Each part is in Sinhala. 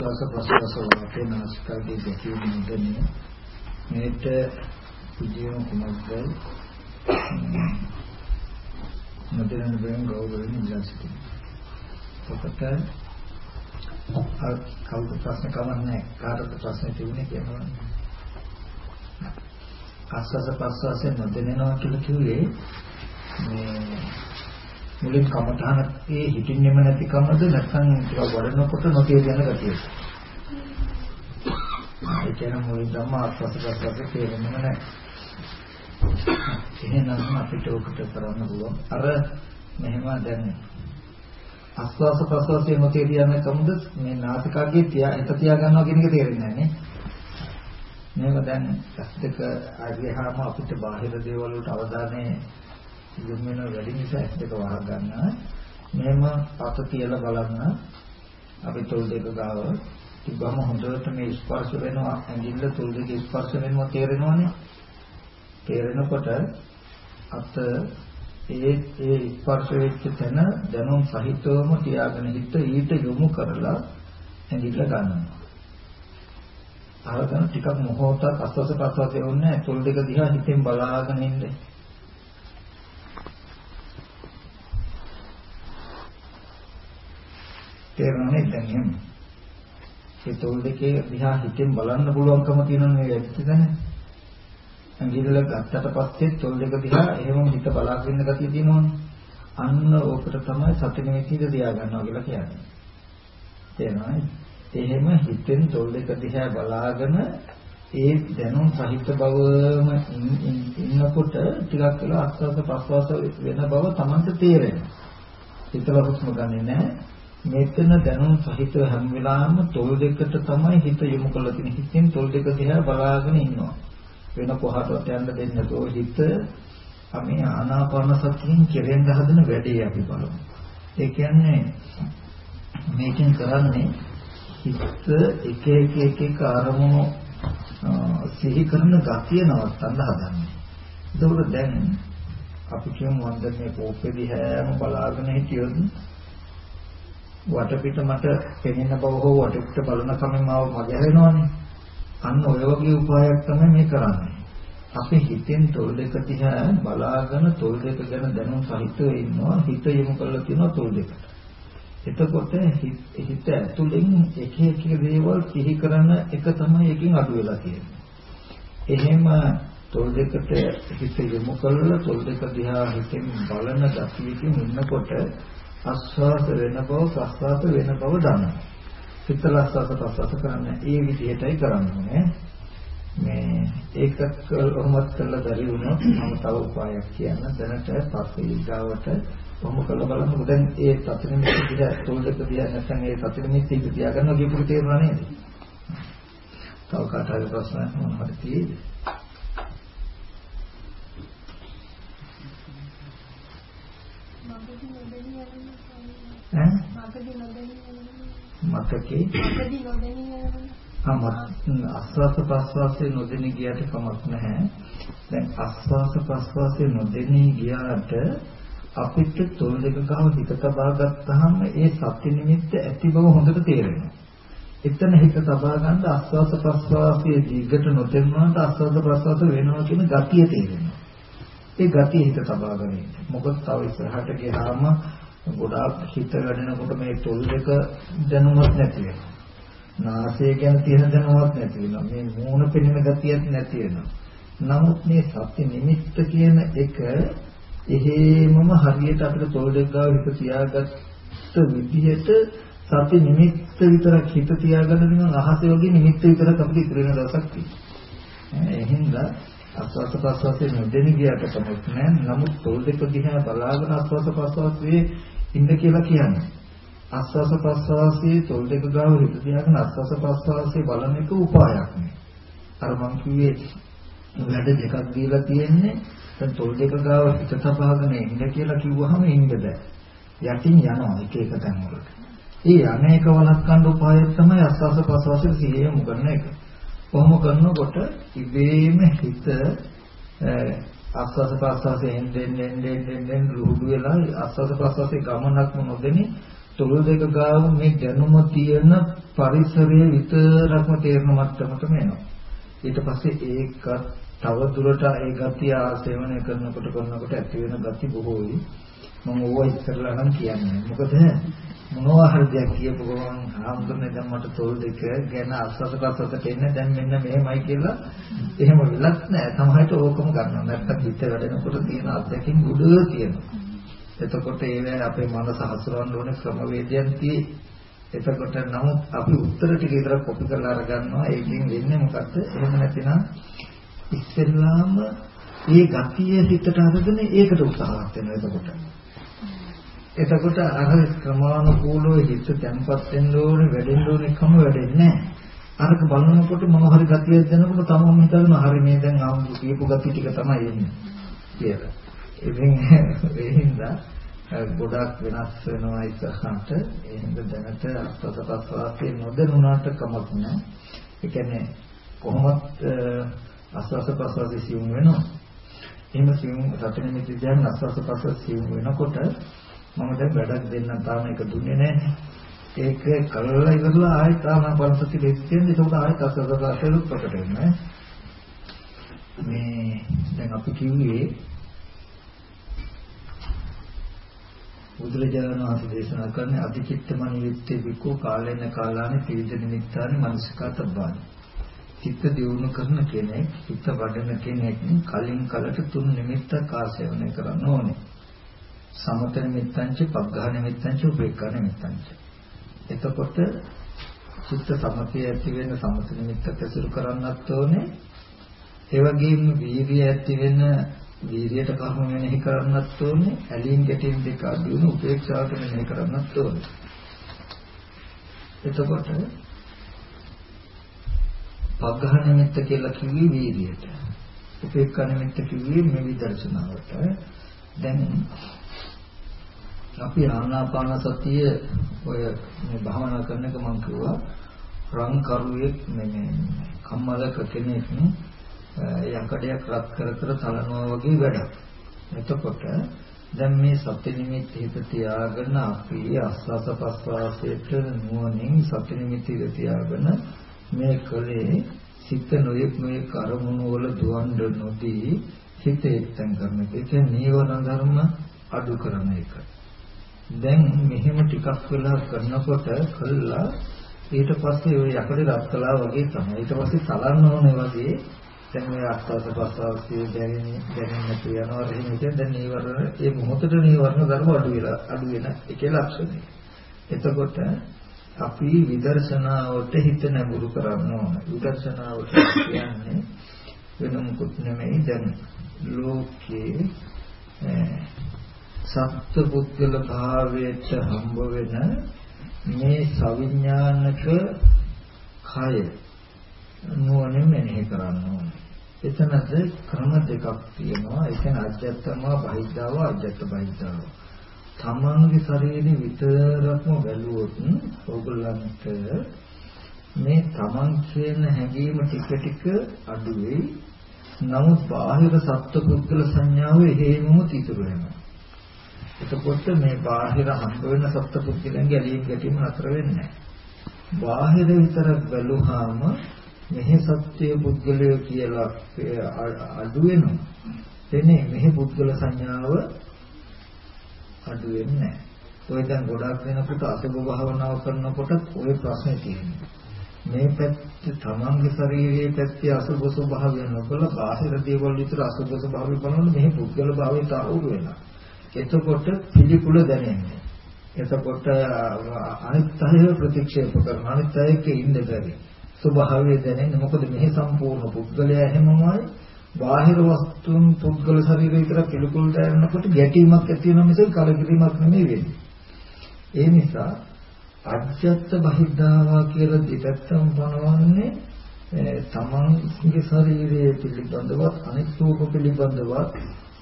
ආස්වාස ප්‍රසවාස වාක්‍ය නාස්කාගේ දෙකේ නිදන්නේ මේට පුජියම කුමක්ද නොදැන බෙන් ගෞරවයෙන් ඉඳලා සිටිනවා. ඔකට කවුරු ප්‍රශ්න කවන්නේ කාටද ප්‍රශ්න තිබුණේ කියනවා. ආස්වාස ප්‍රසවාසයෙන් නොදැනෙනවා කියලා කිව්වේ මේ මුලින් කමඨහනේ හිතින්නෙම නැතිකමද නැත්නම් ටිකක් වඩනකොට නොතේරෙන ගතියද? ඒ කියන්නේ මුලින් ධම්ම ආස්වාද ප්‍රසවාසයේ තේරෙන්නේ නැහැ. එහෙනම් අපිට උකට කරන්න පුළුවන්. අර මෙහෙම දැන් ආස්වාස ප්‍රසවාසයේ නොතේරියන කමුද මේ නාසිකාගේ තියා හිත තියා ගන්නවා කියන එක තේරෙන්නේ නැහැ නේ. මේක දැන් ඇස් දෙක ආගියාම අපිට බාහිර දේවල් වලට අවධානය යොමු වෙන වැඩි නිසා ඇස් දෙක වහලා ගන්න. මෙහෙම පත තියලා බලන්න අපි තොල් දෙක ගාව තිබ්බම හොඳට මේ ස්පර්ශ වෙනවා ඇඟිල්ල තොල් දෙක ස්පර්ශ වෙනවා තේරෙනවනේ. තේරෙනකොට අත ඒ ඒ ස්පර්ශ වෙච්ච තැන දැනුම් සහිතවම තියාගෙන හිට ඊට යොමු කරලා ඇඟිල්ල ගන්නවා. අරගෙන ටිකක් මොහොතක් අස්වස ප්‍රසවාසයේ වුණේ තොල් දෙක දිහා හිතෙන් බලාගෙන ඉන්නේ. තේරෙන්නේ දැන් එහෙම. ඒ තොල් දෙකේ දිහා හිතෙන් බලන්න පුළුවන්කම තියෙනනේ ඇත්තද? ඇඟිල්ල ගත්තට පස්සේ තොල් දෙක දිහා එහෙම හිත බලාගෙන ඉන්න ගතිය තියෙනවනේ. අන්න ඕකට තමයි සති නිමිතිද තියා ගන්නවා කියලා කියන්නේ. තේරෙනවද? එහෙම හිතෙන් තොල් දෙක දිහා බලාගෙන ඒ දැනුම් සහිත බවම ඉන්නකොට ටිකක් වෙලා අස්වාස ප්‍රස්වාස වෙන බව Tamanta තේරෙනවා. හිතලා හුස්ම ගන්නෙ නැහැ. මෙතන දැනුම් සහිතව හැම වෙලාවෙම තොල් දෙකට තමයි හිත යොමු කරලා තියෙන. හිතෙන් තොල් දෙක දිහා බලාගෙන ඉන්නවා. වෙන කොහටවත් යන්න දෙන්නේ නැතුව හිත අපි ආනාපාන සතියෙන් කෙරෙන්න හදන වැඩේ අපි බලමු. ඒ කියන්නේ මේකෙන් කරන්නේ හිත එක එක එක එක අරමුණු සිහි කරන ගතිය නවත්තන්න හදන්නේ. ඒකෝට දැන් අපි කියමු වන්දනේ කෝපෙදි හැම බලාගෙන හිටියොත් වටපිට මට පෙනෙන බව හෝ වටපිට බලන කමෙන් මාව මගහැරෙනවනේ. අන්න ඔය වගේ උපායක් තමයි මේ කරන්නේ. අපි හිතෙන් තොල් දෙක දිහා බලාගෙන තොල් දෙක ගැන දැනුම් සහිතව ඉන්නවා හිත යොමු කරලා තියෙනවා තොල් දෙකට. එතකොට හිත ඇතුලෙන් එක එක දේවල් සිහි කරන එක තමයි එකකින් අඩු වෙලා තියෙන්නේ. එහෙම තොල් දෙකට හිත යොමු කරලා තොල් දෙක දිහා හිතෙන් බලන ගතියකින් ඉන්නකොට ආස්වාද වෙන බව ප්‍රස්වාද වෙන බව දන්නවා. හිතල ආස්වාද ප්‍රස්වාද කරන්න ඒ විදිහටයි කරන්නේ. මේ ඒකත් කොහොමද කරලා බැරි වුණොත් මම තව උපායක් කියන්න දැනට පස්සේ ඊගාවට කොහොම කළ බලමු දැන් ඒ සතිනෙ මිත්‍ය තොල් දෙක දිහා නැත්නම් ඒ සතිනෙ මිත්‍ය දිහා ගන්නවා කියපු තේරුණා නේද? තව කාට හරි ප්‍රශ්න මොනවද තියෙන්නේ? මතකේ අස්වාස ප්‍රස්වාසයේ නොදෙනී ගියට කමක් නැහැ. දැන් අස්වාස ප්‍රස්වාසයේ නොදෙනී ගියාට අපිට තොල් දෙක ගාව හිත තබා ගත්තාම ඒ සත්‍ය නිමිත්ත ඇති බව හොඳට තේරෙනවා. එතන හිත තබා ගන්න අස්වාස ප්‍රස්වාසයේ දීගට නොදෙන්නාට අස්වාස ප්‍රස්වාස වෙනවා කියන ගතිය තේරෙනවා. ඒ ගතිය හිත තබා ගන්න. මොකද තව ඉස්සරහට ගියාම ගොඩාක් හිත වැඩෙනකොට මේ තොල් දෙක දැනුමක් නැති වෙනවා. නාසය ගැන තියෙන දැනුමක් නැති වෙනවා. මේ මූණ පෙනෙන ගතියක් නැති වෙනවා. නමුත් මේ සත්‍ය නිමිත්ත කියන එක එහෙමම හරියට අපිට තොල් දෙක ගාව හිත තියාගත්ත විදිහට සත්‍ය නිමිත්ත විතරක් හිත තියාගන්න නිකන් අහසේ වගේ නිමිත්ත විතරක් අපිට ඉතුරු වෙන දවසක් තියෙනවා. එහෙනම් ආස්වාද ප්‍රසවාසයේ නොදෙන ගියට කමක් නැහැ. නමුත් තොල් දෙක දිහා බලාගෙන ආස්වාද ප්‍රසවාසයේ ඉන්න කියලා කියන්නේ. ආස්වාද ප්‍රසවාසයේ තොල් දෙක ගාව හිත තියාගෙන ආස්වාද ප්‍රසවාසයේ බලන එක උපායක් නේ. අර මං කිව්වේ වැඩ දෙකක් දීලා තියෙන්නේ දැන් තොල් දෙක ගාව හිත තබාගෙන ඉන්න කියලා කිව්වහම ඉන්න බෑ. යටින් යනවා එක එක තැන් වලට. ඒ අනේක වළක්වන්න උපාය තමයි ආස්වාද ප්‍රසවාසයේ සිහිය මුගන්න එක. කොහොම කරනකොට ඉබේම හිත ආස්වාද ප්‍රසවාසයෙන් එන්නේ එන්නේ එන්නේ රුහුඩු වෙලා ආස්වාද ප්‍රසවාසයේ ගමනක්ම නොදෙනි තොල් දෙක ගාව මේ දැනුම තියෙන පරිසරයේ විතරක්ම තේරෙන මට්ටමටම එනවා. ඊට පස්සේ ඒකත් තව දුරට ඒ ගතිය ආසේවනය කරනකොට කරනකොට ඇති වෙන ගති බොහෝයි. මම ඕවා ඉස්සරලා නම් කියන්නේ. මොකද මොනවා හරි දෙයක් කියපු ගමන් ආම්දුනේ දැන් මට තොල් දෙක ගැන අස්වස පස්සට එන්නේ දැන් මෙන්න මෙහෙමයි කියලා එහෙම වෙලක් නැහැ. සමහරට ඕකම ගන්නවා. නැත්තම් පිට වැඩෙනකොට තියෙන අත්දැකීම් උඩ තියෙනවා. එතකොට ඒ අපේ මනස හසුරවන්න ඕනේ ක්‍රමවේදයන් tie. එතකොට නමුත් අපි උත්තර ටික විතර කොපි කරලා අරගන්නවා. ඒකෙන් වෙන්නේ මොකද්ද? එහෙම නැතිනම් ඉස්සෙල්ලාම ඒ ගතිය හිතට අරගෙන ඒකට උත්සාහවත් වෙනවා එතකොට. එතකොට අර ක්‍රමානුකූලව හිත තැන්පත් වෙන්න ඕනේ වැඩෙන්න ඕනේ කම වෙන්නේ අරක බලනකොට මොන හරි ගතියක් දැනනකොට තමම හිතන හරි මේ දැන් ආම්බු කියපු ගති ටික තමයි එන්නේ කියලා. ඉතින් ඒ හින්දා ගොඩක් වෙනස් වෙනවා ඉස්සරහට ඒ හින්දා දැනට අත්පසපස්වාසයේ නොදැනුණාට කමක් නැහැ. ඒ කියන්නේ කොහොමත් අස්වාස ප්‍රස්වාසයේ සියුම් වෙනවා. එහෙම සියුම් රතන මිත්‍ය දැන් අස්වාස ප්‍රස්වාස සියුම් වෙනකොට මම දැන් වැඩක් දෙන්න තාම එක දුන්නේ නැහැ. ඒක කළා ඉවරලා ආයෙත් ආනාපාන සති දෙක තියෙනවා. ඒකෝට ආයෙත් අසසසසලු ප්‍රකට වෙනවා. මේ දැන් අපි කිව්වේ බුදුරජාණන් වහන්සේ දේශනා කරන අධිචිත්තමනි විත්තේ විකෝ කාලේන කාලානේ ත්‍රිවිධ නිමිත්තානි මනසිකාතබ්බානි. චිත්ත දියුණු කරන කෙනෙක්, චිත්ත වඩන කෙනෙක් කලින් කලට තුන් නිමිත්තක් ආශ්‍රයණය කරන්න ඕනේ. සමත නිමිත්තංච, පග්ඝා නිමිත්තංච, උපේක්ඛා නිමිත්තංච. එතකොට චිත්ත සමතය ඇති වෙන සමත නිමිත්තක් ඇසුරු කරන්නත් ඕනේ. ඒ වගේම වීර්යය ඇති වෙන වීර්යයට කර්ම මෙනෙහි කරන්නත් ඕනේ. ඇලීම් ගැටීම් දෙක අඩු වෙන උපේක්ෂාවට මෙනෙහි කරන්නත් ඕනේ. එතකොට පග්ඝා නිමිත්ත කියලා කිව්වේ වීර්යයට. උපේක්ඛා නිමිත්ත කිව්වේ මේ විදර්ශනාවට. දැන් අපි ආනාපාන සතිය ඔය මේ භාවනා කරන එක මම කිව්වා රන් කරුවෙක් මේ කම්මලක කෙනෙක් යකඩයක් රත් කර කර තලනවා වගේ වැඩක්. එතකොට දැන් මේ සත්‍ය නිමිති හිත තියාගෙන අපි ආස්වාස ප්‍රස්වාසයට නුවණින් සත්‍ය නිමිති හිත තියාගෙන මේ කලේ සිත නොයෙක් නොයෙක් අරමුණු වල දුවන්න නොදී හිත එක්තෙන් කරන එක. ඒ කියන්නේ නීවරණ ධර්ම අඩු කරන එක. දැන් මෙහෙම ටිකක් වෙලා කරනකොට කළා ඊට පස්සේ ඔය යකඩ රත් කළා වගේ තමයි. ඊට පස්සේ සලන්න ඕනේ වගේ දැන් මේ අස්වාද ප්‍රසවාසයේ දැනෙන දැනෙන්න කියනවා එහෙම ඉතින් දැන් නීවරණ ඒ මොහොතේ නීවරණ ධර්ම අඩු වෙලා අඩු වෙන එකේ ලක්ෂණය. එතකොට අපි විදර්ශනාවට හිත නැඹුරු කරන්න ඕන. විදර්ශනාවට කියන්නේ වෙන මොකුත් නෙමෙයි දැන් ලෝකේ සත්පුද්ගල භාවයට හම්බ වෙන මේ සවිඥානික කය නුවණින් මෙනෙහි කරන්න ඕනේ. එතනද ක්‍රම දෙකක් තියෙනවා. ඒ කියන්නේ අජත්තම බහිද්ධාව අජත්ත බහිද්ධාව. තමන්ගේ ශරීරෙ විතරක්ම බැලුවොත් ඕගොල්ලන්ට මේ තමන් කියන හැඟීම ටික ටික අඩු වෙයි. නමුත් බාහිර සත්පුද්ගල සංඥාව එහෙමම ඉතුරු වෙනවා. එතකොට මේ බාහිර හම්බ වෙන සත්පුද්ගලයන්ගේ ඇලීම් ගැටීම් නතර වෙන්නේ නැහැ. බාහිර විතරක් බැලුවාම මෙහි සත්‍ය පුද්ගලය කියලා අඩු වෙනවා. එනේ මෙහි පුද්ගල සංඥාව අඩු වෙන්නේ නැහැ. ඔය දැන් ගොඩක් වෙනකොට අසුභ භාවනාව කරනකොට ওই ප්‍රශ්නේ තියෙනවා. මේ පැත්ත තමන්ගේ ශරීරයේ පැත්තේ අසුභ ස්වභාවය නොකල බාහිර දේවල් විතර අසුභ ස්වභාවය බලනකොට මෙහි පුද්ගල භාවයට ආවු වෙනවා. එතකොට පිළිකුල දැනෙන්නේ. එතකොට අනිත් අය ප්‍රතික්ෂේප කරන අනිත් අයක ඉන්න බැරි. ස්වභාවය දැනෙන්නේ මොකද මෙහි සම්පූර්ණ පුද්ගලයා හැමමයි බාහිර වස්තුන් පුද්ගල ශරීරය විතර පිළිකුල් දැනෙනකොට ගැටීමක් ඇති වෙන මිසක කලකිරීමක් නෙමෙයි වෙන්නේ. ඒ නිසා අජ්‍යත්ත බහිද්ධාවා කියලා දෙපැත්තම පනවන්නේ තමන්ගේ ශරීරයේ පිළිබඳවත් අනිත් රූප පිළිබඳවත්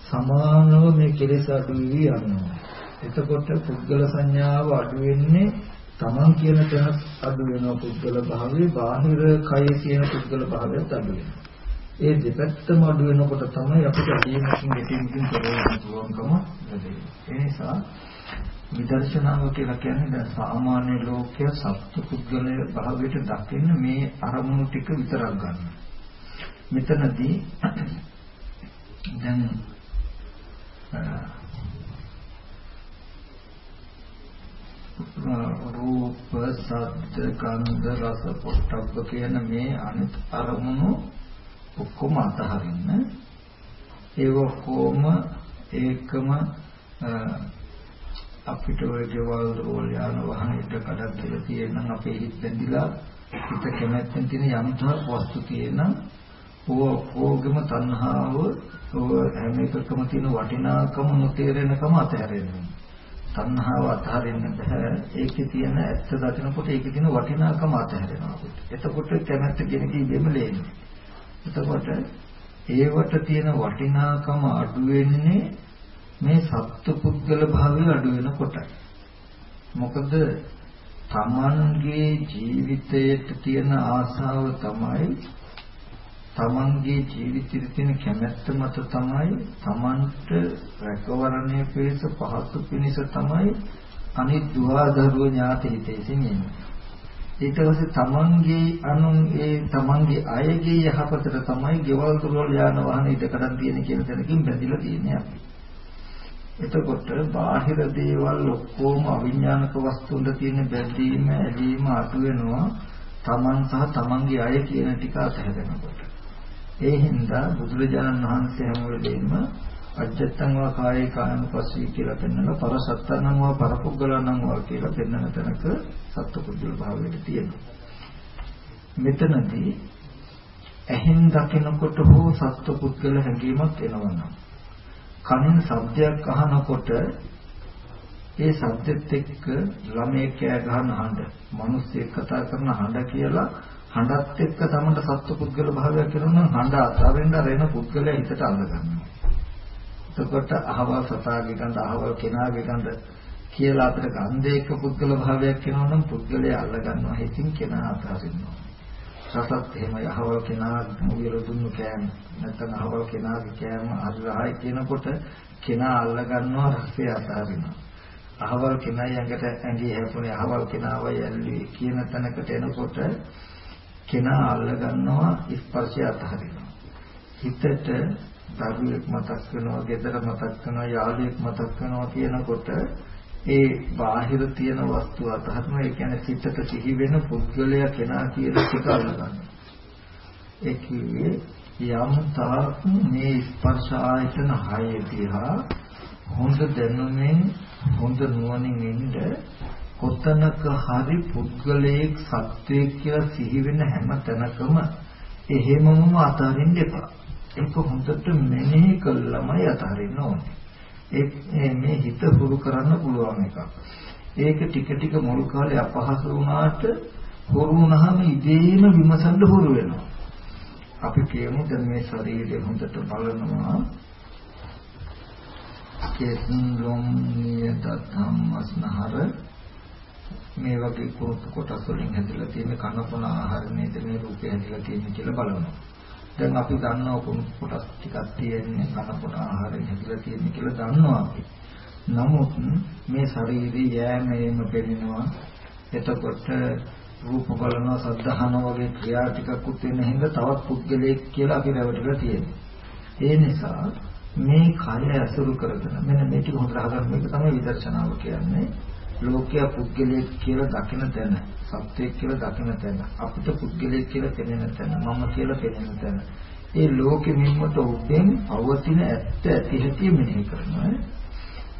සමානව මේ කෙලෙස් අඩු වී යනවා. එතකොට පුද්ගල සංඥාව අඩු වෙන්නේ තමන් කියන තැන අඩු වෙනවා පුද්ගල භාවයේ බාහිර කය කියන පුද්ගල භාවයත් අඩු වෙනවා. ඒ දෙපැත්තම අඩු වෙනකොට තමයි අපිට අදීමකින් දෙකකින් කරගන්න පුළුවන්කම ලැබෙන්නේ. ඒ නිසා විදර්ශනාව කියලා කියන්නේ දැන් සාමාන්‍ය ලෝකයේ සත්‍ය පුද්ගලය භාවයට දකින්න මේ අරමුණු ටික විතරක් ගන්න. මෙතනදී දැන් රූප, ශබ්ද, ගන්ධ, රස, පොට්ටබ්බ කියන මේ අනිත් අරමුණු ඔක්කොම අතහරින්න. ඒව කොහොම ඒකම අපිට ඔය ගෙවල් රෝල් යාන වාහන ඉද කඩක් දෙලා තියෙනම් අපේ හිත බැඳිලා හිත කැමැත්තෙන් තියෙන යම්තා වස්තු තියෙන ඕකෝගම තණ්හාව ඔය හැම එකකම තියෙන වටිනාකම නොතේරෙනකම අතහැරෙනවා තණ්හාව අතහරින්න බෑ. ඒකේ තියෙන ඇත්ත දකිනකොට ඒකේ තියෙන වටිනාකම අතහැරෙනවා අපිට. එතකොට කැමැත්ත කෙනෙක් ඉබේම ලේන්නේ. එතකොට ඒවට තියෙන වටිනාකම අඩු වෙන්නේ මේ සත්පුද්ගල භාවය අඩු වෙනකොටයි. මොකද තමන්ගේ ජීවිතයට තියෙන ආසාව තමයි තමන්ගේ ජීවිතයේ තියෙන කැමැත්ත මත තමයි තමන්ට රැකවරණය පිණිස පහසු පිණිස තමයි අනිත් දුවදරුව ඥාති හිතේසින් එන්නේ. ඊට පස්සේ තමන්ගේ අනුන් ඒ තමන්ගේ අයගේ යහපතට තමයි ගෙවල් දොරවල් යාන වාහන ඉදකඩම් තියෙන කියන තැනකින් බැඳිලා තියෙන්නේ අපි. එතකොට බාහිර දේවල් ඔක්කොම අවිඥානික වස්තුන් වල තියෙන බැඳීම ඇලීම අඩු වෙනවා තමන් සහ තමන්ගේ අය කියන ටික අතහැරෙනකොට. ඒ හින්දා බුදුරජාණන් වහන්සේ හැම වෙලෙම අජත්තං වා කායේ කායනුපස්සී කියලා පෙන්නලා පරසත්තං වා පරපුග්ගලණං වා කියලා පෙන්නන තැනක සත්පුද්ගල භාවයට තියෙනවා. මෙතනදී ඇහෙන් දකිනකොට හෝ සත්පුද්ගල හැඟීමක් එනවා කනින් ශබ්දයක් අහනකොට ඒ ශබ්දෙත් එක්ක ළමයේ කෑ ගහන හඬ, මිනිස්සෙක් කතා කරන හඬ කියලා හඬත් එක්ක තමන්ට සත්පුද්ගල භාවයක් කරනවා නම් හඬ අතරින්ද රෙන පුද්ගලයා හිතට අල්ල ගන්නවා. එතකොට අහවල් සතාගේ ගඳ අහවල් කෙනාගේ ගඳ කියලා අපිට ගන්ධයක පුද්ගල භාවයක් වෙනවා නම් පුද්ගලයා අල්ල ගන්නවා හිතින් කෙනා අතහරිනවා. රසත් එහෙම අහවල් කෙනා මුවිල දුන්නු කෑම නැත්නම් අහවල් කෙනාගේ කෑම අරහයි කියනකොට කෙනා අල්ල ගන්නවා රසය අතහරිනවා. අහවල් කෙනා යඟට ඇඟේ හැපුණේ අහවල් කෙනාවයි ඇල්ලුවේ කියන තැනකට එනකොට කෙනා අල්ල ගන්නවා ස්පර්ශය අතහරිනවා. හිතට දරුවෙක් මතක් වෙනවා, ගෙදර මතක් වෙනවා, යාළුවෙක් මතක් වෙනවා කියනකොට ඒ බාහිර තියෙන වස්තු අතහරිනවා. ඒ කියන්නේ සිතට සිහි වෙන පුද්ගලයා කෙනා කියන එක අල්ල ගන්නවා. ඒ කිව්වේ යම් තාක් මේ ස්පර්ශ ආයතන හය දිහා හොඳ දැනුමින් හොඳ නුවණින් ඉන්න කොතනක හරි පුද්ගලයෙක් සත්වයක් කියලා සිහි වෙන හැම තැනකම එහෙමම අතාරින්න එපා. ඒක හොඳට මෙනෙහි කළාමයි අතාරින්න ඕනේ. ඒ මේ හිත හුරු කරන්න පුළුවන් එකක්. ඒක ටික ටික මුල් කාලේ අපහසු වුණාට හුරු වුණාම ඉදීම විමසන්න හුරු වෙනවා. අපි කියමු දැන් මේ ශරීරය හොඳට බලනවා කෙස්න් ලොම් නියත ධම්මස්නහර මේ වගේ කොටස් වලින් හැදලා තියෙන කනපන ආහාර නේද මේ රූපය හැදලා තියෙන්නේ කියලා බලනවා. දැන් අපි දන්නවා කොටස් ටිකක් තියෙන්නේ කනපන ආහාරයෙන් හැදලා තියෙන්නේ කියලා දන්නවා අපි. නමුත් මේ ශරීරයේ යෑමේම පෙනෙනවා. එතකොට රූප බලනවා සද්ධාහන වගේ ක්‍රියා ටිකක් උත් වෙන හින්දා තවත් පුද්ගලයෙක් කියලා අපි රැවටිලා තියෙනවා. ඒ නිසා මේ කය ඇසුරු කරගෙන මෙන්න මේක හොඳට අහගන්න එක තමයි විදර්ශනාව කියන්නේ. ලෝකයා පුද්ගලයෙක් කියලා දකින තැන, සත්‍යයක් කියලා දකින තැන, අපිට පුද්ගලයෙක් කියලා පෙනෙන තැන, මම කියලා පෙනෙන තැන. ඒ ලෝකෙ මිම්මට උඩෙන් පවතින ඇත්ත ඇති හැටි මෙනෙහි කරනවා.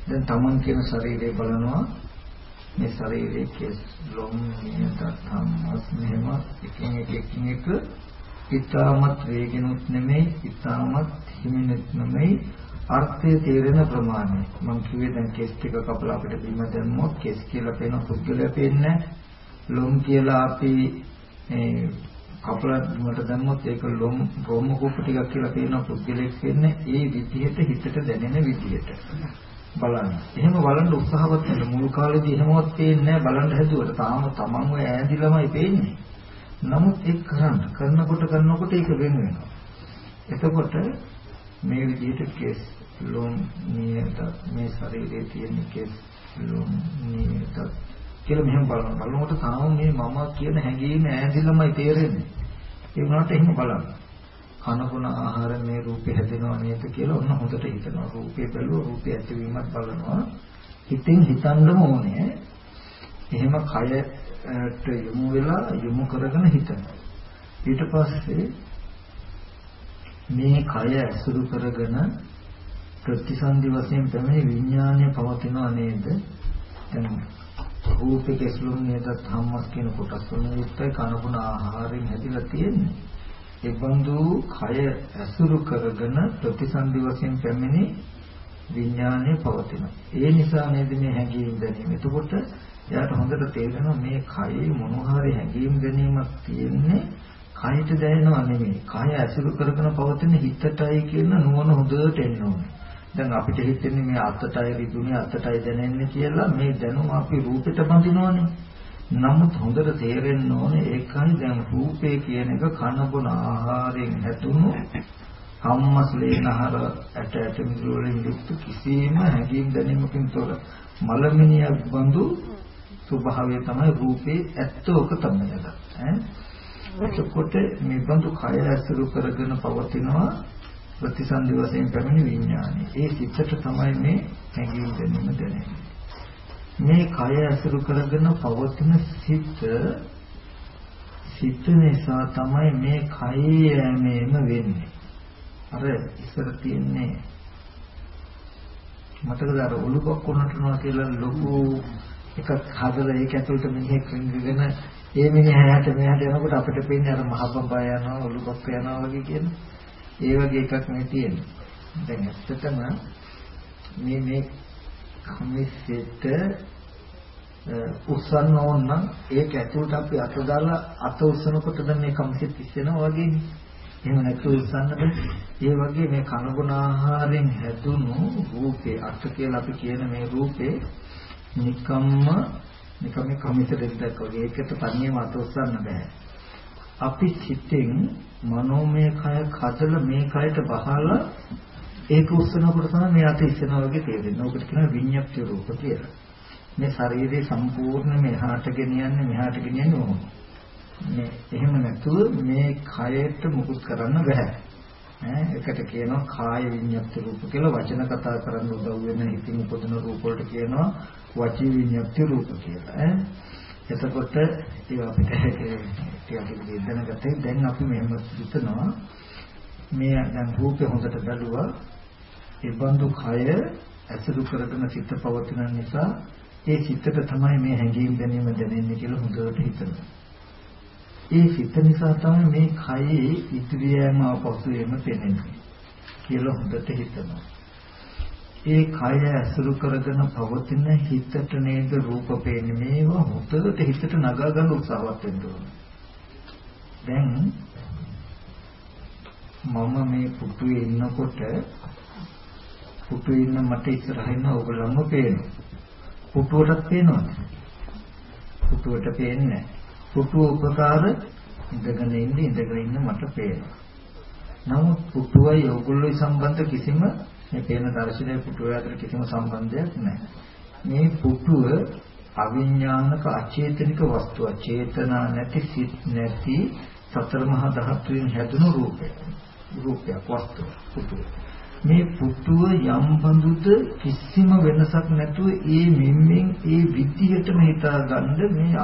දැන් Taman කියන ශරීරය බලනවා. මේ ශරීරයේ කෙස්, ලොම්, නියත, ධම්මස් මෙහෙම එකින් එක එකින් එක ඊටමත් වේගෙනුත් නෙමෙයි, ඊටමත් හිමිනුත් නෙමෙයි අර්ථය තේරෙන ප්‍රමාණය මම කිව්වේ දැන් කෙස් ටික කපලා අපිට බිම දැම්මොත් කෙස් කියලා පේන පුද්ගලයා පේන්නේ ලොම් කියලා අපි මේ කපලා බිමට දැම්මොත් ඒක ලොම් රෝම කූප ටිකක් කියලා පේන පුද්ගලයෙක් වෙන්නේ ඒ විදිහට හිතට දැනෙන විදිහට බලන්න. එහෙම බලන්න උත්සාහවත් වෙන්න මුල් කාලේදී එහෙමවත් පේන්නේ බලන්න හැදුවට තාම තමන්ව ඈඳිලමයි පේන්නේ. නමුත් ඒක කරන්න කරනකොට කරනකොට ඒක වෙන වෙනවා. එතකොට මේ විදිහට කෙස් ලොම් නියත මේ ශරීරයේ තියෙන කෙස් ලොම් නියත කියලා මෙහෙම බලනවා. බලනකොට තාම මේ මම කියන හැඟීම ඈඳිලමයි තේරෙන්නේ. ඒ වුණාට එහෙම බලන්න. කනබුන ආහාර මේ රූපේ හැදෙනව නේද කියලා ඔන්න හොඳට හිතනවා. රූපේ බැලුවා රූපේ ඇතිවීමත් බලනවා. හිතින් හිතන්නම ඕනේ. එහෙම කයට යොමු වෙලා යොමු කරගෙන හිතනවා. ඊට පස්සේ මේ කය ඇසුරු කරගෙන ප්‍රතිසන්දි වශයෙන් තමයි විඥානය පවතිනව නේද? දැන් රූපේ කෙස්ලුම් නේද ධම්මස් කියන කොටස් වලින් යුක්තයි කනබුන ආහාරයෙන් හැදිලා තියෙන්නේ. ඒ බඳු කය ඇසුරු කරගෙන ප්‍රතිසන්දි වශයෙන් පැමිණි විඥානය පවතිනවා. ඒ නිසා නේද මේ හැඟීම් දැනීම. එතකොට එයාට හොඳට තේරෙනවා මේ කයේ මොන හරි හැඟීම් දැනීමක් තියෙන්නේ කයට දැනෙනවා නෙමෙයි. කය ඇසුරු කරගෙන පවතින හිතටයි කියන නුවණ හොඳට එන්න ඕනේ. දැන් අපිට හිතෙන්නේ මේ අතටයි රිදුනේ අතටයි දැනෙන්නේ කියලා මේ දැනුම අපි රූපෙට බඳිනවනේ. නමුත් හොඳට තේරෙන්න ඕනේ ඒකයි දැන් රූපේ කියන එක කන බොන ආහාරයෙන් හැදුණු කම්මස්ලේනහර ඇට ඇට මිදුළු වලින් යුක්ත කිසිම හැඟීම් දැනීමකින් තොර මලමිනියක් බඳු ස්වභාවය තමයි රූපේ ඇත්තෝක තමයි අද ඈ එතකොට මේ බඳු කය ඇසුරු කරගෙන පවතිනවා ප්‍රතිසන්දි වශයෙන් පැමිණි විඥානය. ඒ සිතට තමයි මේ හැඟීම් දැනීම දැනෙන්නේ. මේ කය ඇසුරු කරගෙන පවතින සිත සිත නිසා තමයි මේ කයේ යෑමේම වෙන්නේ. අර ඉස්සර තියන්නේ මතකද අර ඔලුපක් කොනටනවා කියලා ලොකු එකක් හදලා ඒක ඇතුළට මිනිහෙක් රිංගගෙන ඒ මිනිහා හැට මෙහාට යනකොට අපිට පේන්නේ අර මහබඹා යනවා ඔලුපක් යනවා වගේ කියන ඒ වගේ එකක් මේ තියෙන්නේ. දැන් ඇත්තටම මේ මේ කමිසෙට උස්සන්න ඕන නම් ඒක ඇතුළට අපි අත දාලා අත උස්සනකොට දැන් මේ කමිසෙත් ඉස්සෙනවා වගේනේ. එහෙම නැතුව උස්සන්න බෑ. ඒ වගේ මේ කනගුණ ආහාරයෙන් හැදුණු රූපේ අර්ථ කියලා අපි කියන මේ රූපේ නිකම්ම නිකම් මේ කමිසෙට දෙයක් වගේ ඒකට තනියම අත උස්සන්න බෑ. අපි සිතෙන් මනෝමය කයක් හදලා මේ කයට බහලා ඒක උස්සනකොට තමයි මේ අත ඉස්සනවා වගේ තේරෙන්නේ. ඕකට කියනවා විඤ්ඤාප්ති රූප කියලා. මේ ශරීරය සම්පූර්ණ මෙහාට ගෙනියන්නේ මෙහාට ගෙනියන්නේ ඕන. මේ එහෙම නැතුව මේ කයට මුකුත් කරන්න බෑ. ඈ එකට කියනවා කාය විඤ්ඤාප්ති රූප කියලා වචන කතා කරන්න උදව් වෙන ඉතින් උපදින රූප වලට කියනවා වචී විඤ්ඤාප්ති රූප කියලා. ඈ එතකොට ඒ අපිට ටිකක් දැනගත්තේ දැන් අපි මෙහෙම හිතනවා මේ දැන් රූපේ හොඳට බැලුවා ඒ බඳු කය ඇසුරු කරගෙන සිත පවතින නිසා ඒ සිතට තමයි මේ හැඟීම් දැනීම දැනෙන්නේ කියලා හොඳට හිතනවා. ඒ සිත නිසා තමයි මේ කයේ ඉදිරියම පසුවෙම පෙනෙන්නේ කියලා හොඳට හිතනවා. ඒ කය ඇසුරු කරගෙන පවතින හිතට නේද රූප පේන්නේ මේවා හොතට හිතට නගා ගන්න උත්සාහවත් වෙන්න ඕනේ. දැන් මම මේ පුටුවේ ඉන්නකොට පුටුවේ ඉන්න මට ඉස්සරහින් ඕගොල්ලන්ව පේනවා. පුටුවටත් පේනවද? පුටුවට පේන්නේ පුටුව උපකාර ඉඳගෙන ඉන්න ඉඳගෙන ඉන්න මට පේනවා. නමුත් පුටුවයි ඕගොල්ලෝයි සම්බන්ධ කිසිම මේ පේන දර්ශනයේ පුටුව අතර කිසිම සම්බන්ධයක් නැහැ. මේ පුටුව අවිඥානික අචේතනික වස්තුව චේතනා නැති සිත් නැති සතර මහා ධාතුන් හැදුණු රූපයක්. රූපයක් වස්තුව පුටුව. මේ පුටුව යම් බඳුද කිසිම වෙනසක් නැතුව ඒ මිම්මෙන් ඒ විදිහටම හිතා ගන්න මේ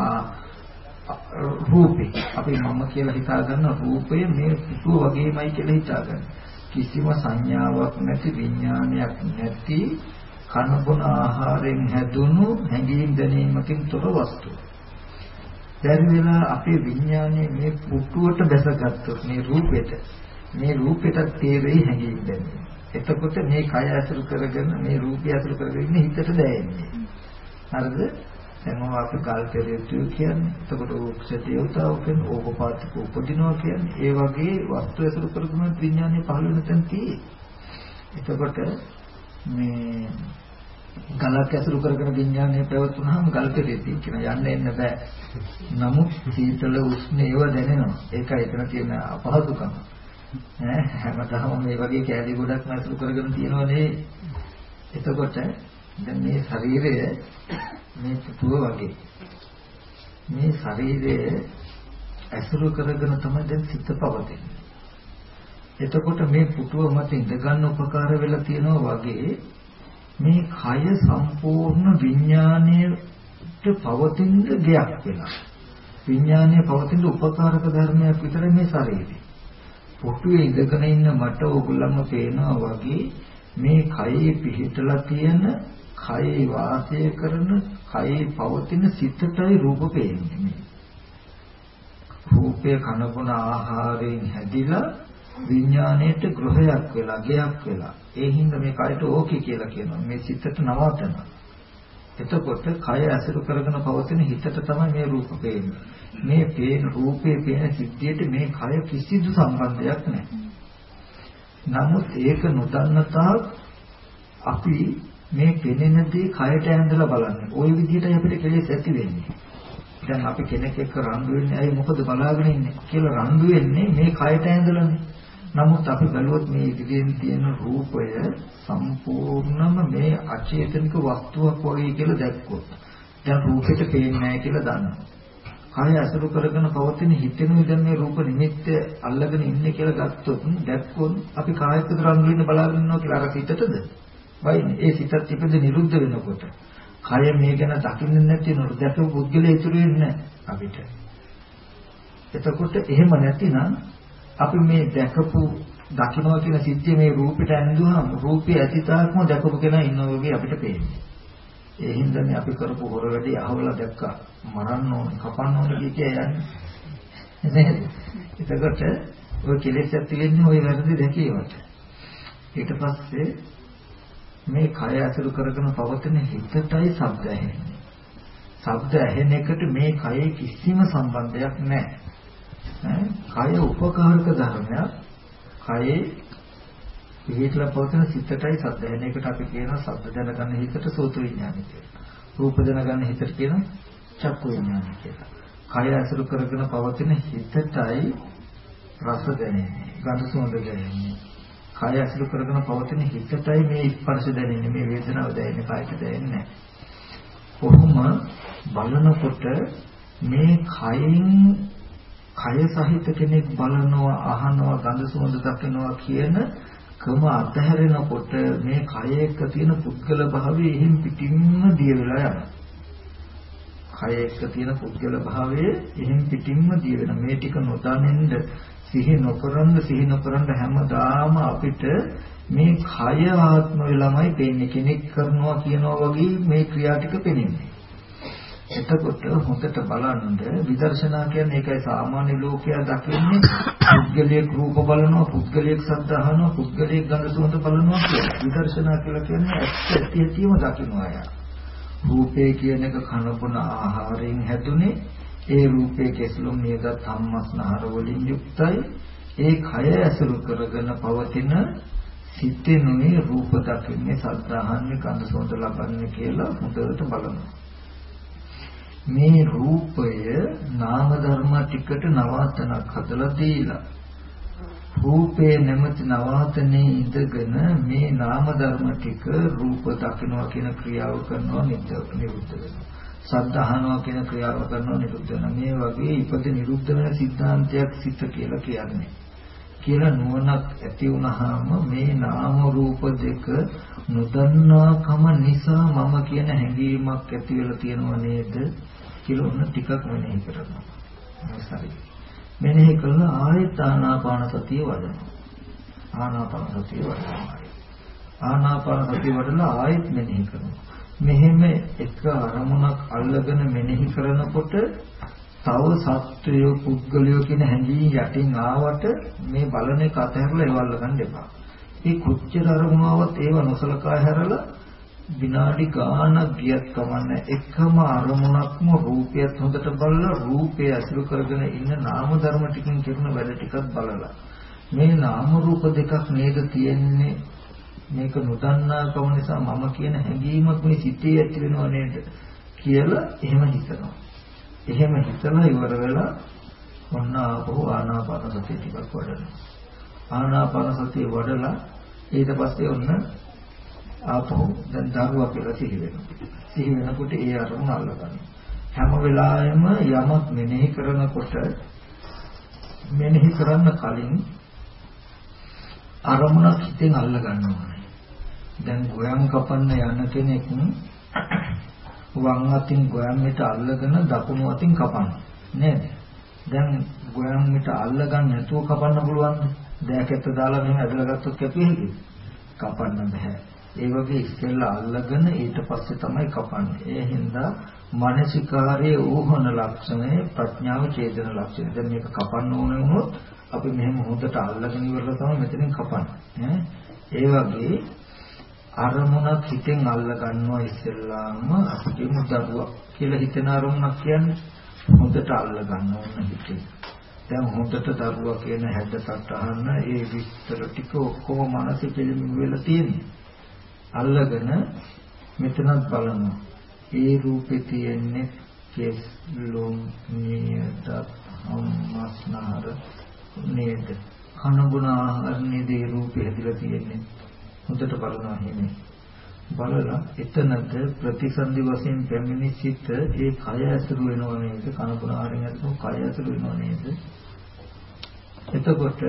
රූපේ අපි මම කියලා හිතා ගන්න රූපය මේ පුටුව වගේමයි කියලා හිතා ගන්න. කිසිම සංඥාවක් නැති විඥානයක් නැති කනබුන ආහාරයෙන් හැදුණු හැඟීම් දැනීමකින් තොර වස්තුව. දැන් වෙලා අපේ විඥානයේ මේ පුටුවට දැසගත්තොත් මේ රූපෙට මේ රූපෙට තේරෙයි හැඟීම් දැනීම. එතකොට මේ කය ඇසුරු කරගෙන මේ රූපය ඇසුරු කරගෙන හිතට දැනෙන්නේ. හරිද? දැන් මම අපි ගල් පෙරේතු කියන්නේ. එතකොට ඕක්ෂ දේවතාව කියන්නේ ඕපපාතික උපදිනවා කියන්නේ. ඒ වගේ වස්තු ඇසුරු කරගෙන විඥානය පහළ වෙන තැන තියෙයි. එතකොට මේ ගලක් ඇසුරු කරගෙන විඥානය පැවතුනහම ගල් පෙරේති කියන යන්න එන්න බෑ. නමුත් සීතල උෂ්ණ ඒව දැනෙනවා. ඒකයි එතන තියෙන අපහසුකම. ඈ හැමදාම මේ වගේ කෑලි ගොඩක් නැතුළු කරගෙන තියෙනවනේ. එතකොට දැන් මේ ශරීරය මේ පුතුව වගේ. මේ ශරීරය ඇසුරු කරගෙන තමයි දැන් සිත පවතින්නේ. එතකොට මේ පුතුව මත ඉඳගන්න උපකාර වෙලා තියෙනවා වගේ මේ කය සම්පූර්ණ විඥාණයට පවතින ගයක් වෙනවා. විඥානය පවතින උපකාරක ධර්මයක් විතර මේ ශරීරය. පුටුවේ ඉඳගෙන ඉන්න මට ඕගොල්ලන්ම පේනවා වගේ මේ කයේ පිහිටලා තියෙන කයේ වාසය කරන කයේ පවතින සිතටයි රූප පේන්නේ. රූපේ කනබුන ආහාරයෙන් හැදිලා විඥාණයට ගෘහයක් වෙලා ගයක් වෙලා. ඒ හින්දා මේ කයට ඕකේ කියලා කියනවා. මේ සිතට නවතන. එතකොට කය ඇසුරු කරගෙන පවතින හිතට තමයි මේ රූප පේන්නේ. මේ පේන රූපේ පේන සිද්ධියට මේ කය කිසිදු සම්බන්ධයක් නැහැ. නමුත් ඒක නොදන්න තාක් අපි මේ පෙනෙන දේ කයට ඇඳලා බලන්නේ ওই විදිහටයි අපිට කෙලෙස් ඇති වෙන්නේ දැන් අපි කෙනෙක් එක්ක රණ්ඩු වෙන්නේ ඇයි මොකද බලාගෙන ඉන්නේ කියලා රණ්ඩු වෙන්නේ මේ කයට ඇඳලානේ නමුත් අපි බැලුවොත් මේ ඉදිරියෙන් තියෙන රූපය සම්පූර්ණම මේ අචේතනික වස්තුවක් වගේ කියලා දැක්කොත් දැන් රූපෙට පේන්නේ නැහැ කියලා දන්නවා. කය අසුරු කරගෙන පවතින හිතෙනුයි දැන් මේ රූප නිමිත්ත අල්ලගෙන ඉන්නේ කියලා ගත්තොත් දැක්කොත් අපි කායක දරන් වෙන්න බලාගෙන ඉන්නවා කියලා අර සිතටද? වයින් ඒ සිතත් ඉපද නිරුද්ධ වෙනකොට කය මේ ගැන දකින්න නැති නෝ දැකපු පුද්ගලයා ඉතුරු වෙන්නේ අපිට. එතකොට එහෙම නැතිනම් අපි මේ දැකපු දකින්නවා කියන සිද්ධිය මේ රූපෙට ඇඳුනම රූපේ ඇතිතාවක්ම දැකපු කෙනා ඉන්නවා වගේ අපිට පේන්නේ. ඒ හින්දා මේ අපි කරපු හොර වැඩි අහවලා දැක්කා මරන්න ඕන කපන්න ඕන කිය යන්නේ. නේද? එතකොට ඔය කෙලෙස් ඇති වෙන්නේ ওই වැරදි දැකීමට. ඊට පස්සේ මේ කය අසුරු කරගෙන පවතින හිතටයි ශබ්ද ඇහෙන්නේ. ශබ්ද ඇහෙන එකට මේ කයේ කිසිම සම්බන්ධයක් නැහැ. කය උපකාරක ධර්මයක් කයේ පිළිట్లా පවතින සිතටයි සද්ද වෙන එකට අපි කියනවා සද්ද දැනගන්න හිතට සෝත විඥානය කියලා. රූප දැනගන්න හිතට කියනවා චක්කු විඥානය කියලා. කය අසුරු කරගෙන පවතින හිතටයි රස දැනෙන්නේ, ගඳ සුවඳ දැනෙන්නේ. කය අසුරු කරගෙන පවතින හිතටයි මේ ස්පර්ශ දැනෙන්නේ, මේ වේදනාව දැනෙන්නේ, කායික දැනෙන්නේ. කොහොම බලනකොට මේ කයින් කය සහිත කෙනෙක් බලනවා අහනවා ගඳ සුවඳ දකිනවා කියන කම අතහැරෙනකොට මේ කය එක්ක තියෙන පුද්ගල භාවය එහෙන් පිටින්ම දිය වෙලා යනවා. කය එක්ක තියෙන පුද්ගල භාවය එහෙන් පිටින්ම දිය වෙනවා. මේ ටික නොදැනෙන්න සිහි නොකරන සිහි නොකරන හැමදාම අපිට මේ කය ආත්ම වෙලමයි පේන්නේ කෙනෙක් කරනවා කියනවා වගේ මේ ක්‍රියා ටික පේන්නේ. එතකොට හොඳට බලන්න විදර්ශනා කියන්නේ ඒකයි සාමාන්‍ය ලෝකයා දකින්නේ පුද්ගලයෙක් රූප බලනවා පුද්ගලයෙක් ශබ්ද අහනවා පුද්ගලයෙක් ගඳ සුවඳ බලනවා කියලා. විදර්ශනා කියලා කියන්නේ ඇත්ත ඇතියම දකින්නවා යා. රූපේ කියන එක කන බොන ආහාරයෙන් හැදුනේ ඒ රූපේ කෙසලුම් නියද සම්මස්නහර වලින් යුක්තයි. ඒ කය ඇසුරු කරගෙන පවතින සිතෙනුනේ රූප දකින්නේ ශබ්ද අහන්නේ ගඳ සුවඳ ලබන්නේ කියලා හොඳට බලනවා. මේ රූපය නාම ධර්ම ටිකට නවාතනක් හදලා දීලා රූපේ නැමැති නවාතනේ ඉඳගෙන මේ නාම ධර්ම ටික රූප දකින්නවා කියන ක්‍රියාව කරනවා නිරුද්ධ වෙනවා සද්ද අහනවා කියන ක්‍රියාව කරනවා නිරුද්ධ වෙනවා මේ වගේ ඉපද නිරුද්ධ වෙන සිද්ධාන්තයක් සිත කියලා කියන්නේ කියලා නුවණක් ඇති වුනහම මේ නාම රූප දෙක නොදන්නාකම නිසා මම කියන හැඟීමක් ඇති වෙලා තියෙනව නේද කියලා ඔන්න ටිකක් මෙනෙහි කරනවා. හරි. මෙනෙහි කරලා ආයෙත් ආනාපාන සතිය වඩනවා. ආනාපාන සතිය වඩනවා. ආනාපාන සතිය වඩලා ආයෙත් මෙනෙහි කරනවා. මෙහෙම එක අරමුණක් අල්ලගෙන මෙනෙහි කරනකොට තව සත්වය පුද්ගලයෝ කියන හැඟීම් යටින් ආවට මේ බලන එක අතහැරලා ඒවල් ගන්න එපා. මේ කුච්චර අරමුණාවත් ඒව නොසලකා හැරලා විනාඩි ගාණක් ගියත් කමන්නේ. එකම අරමුණක්ම රූපයත් හොඳට බලලා රූපය අසුරු කරගෙන ඉන්න නාම ධර්ම ටිකෙන් කරන වැඩ ටිකක් බලලා. මේ නාම රූප දෙකක් නේද තියෙන්නේ? මේක නොදන්නා කම නිසා මම කියන හැඟීමක් මේ සිතේ ඇති වෙනව නේද කියලා එහෙම හිතනවා එහෙම හිතලා ඉවර වෙලා ඔන්න ආපහු ආනාපාන සතිය ටිකක් වඩනවා ආනාපාන සතිය වඩලා ඊට පස්සේ ඔන්න ආපහු දැන් දරුවා කියලා සිහි වෙනවා. සිහි වෙනකොට ඒ අරමුණ අල්ලගන්නවා. හැම වෙලාවෙම යමක් මෙනෙහි කරනකොට මෙනෙහි කරන්න කලින් අරමුණක් හිතෙන් අල්ල ගන්නවා. දැන් ගොයම් කපන්න යන කෙනෙක් වම් අතින් ගොයම් මිට අල්ලගෙන දකුණු අතින් කපන්න නේද? දැන් ගොයම් මිට අල්ල ගන්න නැතුව කපන්න පුළුවන්ද? දැකෙත් දාලා මෙහෙම ඇදලා ගත්තොත් කැපෙයි නේද? කපන්න බෑ. ඒ වගේ ඉස්සෙල්ලා අල්ලගෙන ඊට පස්සේ තමයි කපන්නේ. ඒ හින්දා මානසිකාරයේ ඌහන ලක්ෂණය ප්‍රඥාව ඡේදන ලක්ෂණය. දැන් මේක කපන්න ඕන වුණොත් අපි මෙහෙම හොඳට අල්ලගෙන ඉවරලා තමයි මෙතනින් කපන්නේ. ඒ වගේ අරමුණක් හිතෙන් අල්ල ගන්නවා ඉස්සෙල්ලාම අපිට මුදරුවක් කියලා හිතන අරමුණක් කියන්නේ හොඳට අල්ල ගන්න ඕන හිතේ. දැන් හොඳට දරුවා කියන හැඩ සටහන ඒ විස්තර ටික ඔක්කොම මනසේ පිළිඹු වෙලා තියෙනවා. අල්ලගෙන මෙතනත් බලනවා. ඒ රූපේ තියෙන්නේ කෙස් ලොම් නියත අම්මස්නහර නේද? කන බොන ආහාර නේද ඒ රූපේ හැදිලා තියෙන්නේ. හොඳට බලනවා හිමේ. බලලා එතනද ප්‍රතිසන්දි වශයෙන් පැමිණි සිට ඒ කය ඇසුරු වෙනව නේද? කන බොන ආහාරයෙන් ඇසුරු කය ඇසුරු වෙනව නේද? එතකොට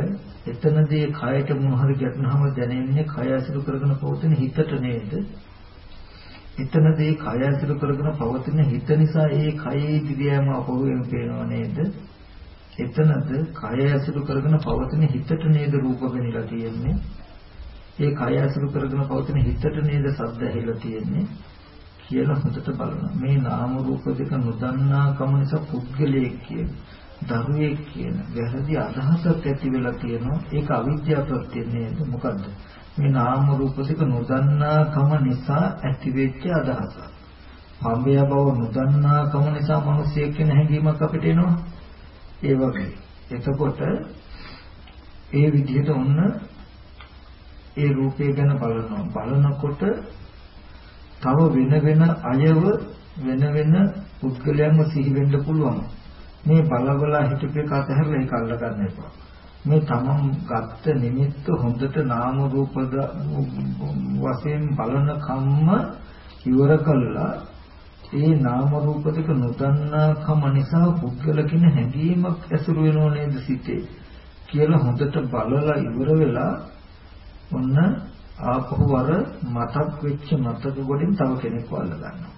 එතනදී කයට මොන හරි ගැටුනහම දැනෙන්නේ කය ඇසුරු කරගෙන පවතින හිතට නේද? එතනදී කය ඇසුරු කරගෙන පවතින හිත නිසා ඒ කයේ දිවියම අපොරුවෙන් පේනව නේද? එතනද කය ඇසුරු කරගෙන පවතින හිතට නේද රූප වෙනිලා තියෙන්නේ? ඒ කය ඇසුරු කරගෙන පවතින හිතට නේද සද්ද ඇහිලා තියෙන්නේ? කියලා හොඳට බලනවා. මේ නාම රූප දෙක නොදන්නා කම නිසා පුද්ගලයෙක් කියන්නේ දරුවෙක් කියන වැරදි අදහසක් ඇති වෙලා තියෙනවා. ඒක අවිද්‍යාව ප්‍රත්‍ය නේද? මොකද්ද? මේ නාම රූප දෙක නොදන්නාකම නිසා ඇතිවෙච්ච අදහසක්. භවය බව නොදන්නාකම නිසා මිනිසියෙක් කියන හැඟීමක් අපිට එනවා. ඒ වගේ. එතකොට ඒ විදිහට ඔන්න ඒ රූපය ගැන බලනවා. බලනකොට තව වෙන වෙන අයව වෙන වෙන පුද්ගලයන්ව සිහි වෙන්න පුළුවන්. මේ බලබලා හිතපු එක අතහැරලා ඒක අල්ල ගන්න එපා. මේ තමන් ගත්ත නිමිත්ත හොඳට නාම රූපද වශයෙන් බලන කම්ම ඉවර කළා. ඒ නාම රූප දෙක නොදන්නාකම නිසා පුද්ගල කින හැඟීමක් ඇසුරු වෙනව නේද සිතේ? කියලා හොඳට බලලා ඉවර වෙලා ඔන්න ආපහු වර මතක් වෙච්ච මතක ගොඩින් තව කෙනෙක්ව අල්ල ගන්නවා.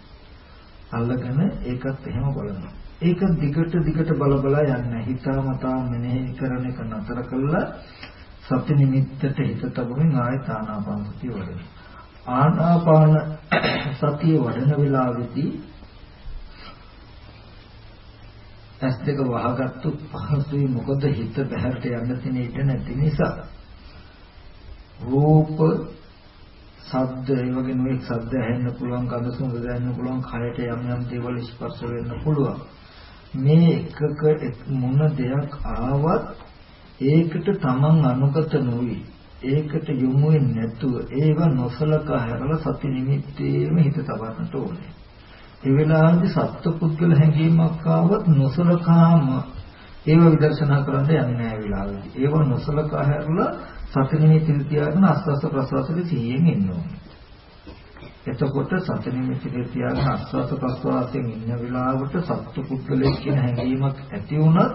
අල්ලගෙන ඒකත් එහෙම බලනවා. ඒක දිගට දිගට බල බලා යන්නේ. හිතාමතා මෙනෙහි කරන එක නතර කළා සති නිමිත්තට හිත තබමින් ආයත ආනාපාන සතිය වඩන ආනාපාන සතිය වඩන වෙලාවේදී ඇස් දෙක වහගත්තු පහසුයි. මොකද හිත බහැරට යන්න තියෙන ඉඩ නැති නිසා රූප ශබ්ද ඒ වගේ නොඑක් ශබ්ද ඇහෙන්න පුළුවන් ගඳ සුවඳ දැනෙන්න පුළුවන් කයට යම් යම් දේවල් ස්පර්ශ වෙන්න පුළුවන් මේ එකක මොන දෙයක් ආවත් ඒකට තමන් අනුගත නොවි ඒකට යොමු වෙන්නේ නැතුව ඒව නොසලකා හැරලා සති නිමිත්තේම හිත තබන්නට ඕනේ. ඒ වෙලාවේදී සත්පුද්ගල හැඟීමක් ආවත් නොසලකාම ඒව විදර්ශනා කරන්න යන්නේ නැහැ වෙලාවේදී. ඒව නොසලකා හැරලා සති නිමිති තියාගෙන අස්වාස ප්‍රසවාසයේ සිහියෙන් ඉන්න ඕනේ. එතකොට සති නිමිතිකේ තියාගෙන ආස්වාද ප්‍රස්වාසයෙන් ඉන්න වෙලාවට සත්තු පුද්ගලයෙක් කියන හැඟීමක් ඇති වුණත්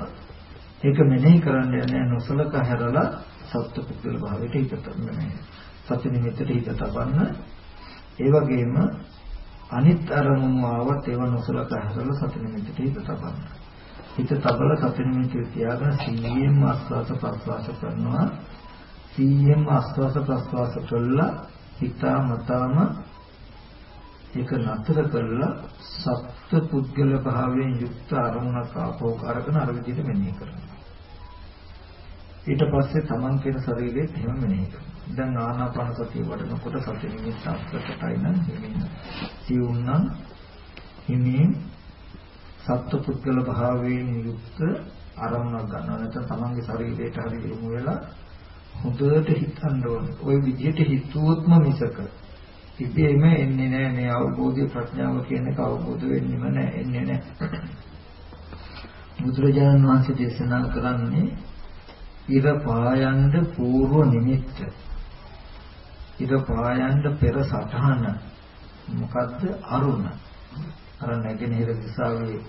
ඒක මෙනෙහි කරන්න යන්නේ නොසලකා හැරලා සත්තු පුද්ගල භාවයට හිත තබන්නේ සති නිමිත්තට හිත තබන්න. ඒ වගේම අනිත් අරමුණු ආවත් ඒව නොසලකා හැරලා සති නිමිත්තට හිත තබන්න. හිත තබල සති නිමිතිය තියාගෙන සීයෙන් ආස්වාද ප්‍රස්වාස කරනවා. සීයෙන් ආස්වාද ප්‍රස්වාස කළා හිතා මතාම ඒක නතර කරලා සත්‍ය පුද්ගල භාවයෙන් යුක්ත අරමුණක් ආපෝ කරගෙන අර විදිහට මෙනෙහි කරනවා. ඊට පස්සේ Taman කියන ශරීරෙත් එහෙම මෙනෙහි කරනවා. දැන් ආනාපාන සතිය වඩනකොට සති නිමිත්ත අත්කටයි නම් හිමින් සිවුන්නම් හිමින් සත්‍ය පුද්ගල භාවයෙන් යුක්ත අරමුණක් ගන්නවා. නැත්නම් Tamanගේ ශරීරයට හරි යොමු වෙලා හොඳට හිතන්න ඕනේ. ওই විදිහට හිතුවොත්ම මිසක ඉබේම එන්නේ නැහැ මේ අවබෝධය ප්‍රඥාව කියන එක අවබෝධ වෙන්නෙම නැහැ එන්නේ නැහැ. බුදුරජාණන් වහන්සේ දේශනා කරන්නේ ඉර පායන්ද పూర్ව නිමිත්ත. ඉර පායන්ද පෙර සඨාන මොකද්ද අරුණ. අර නැගෙනහිර දිසාවේ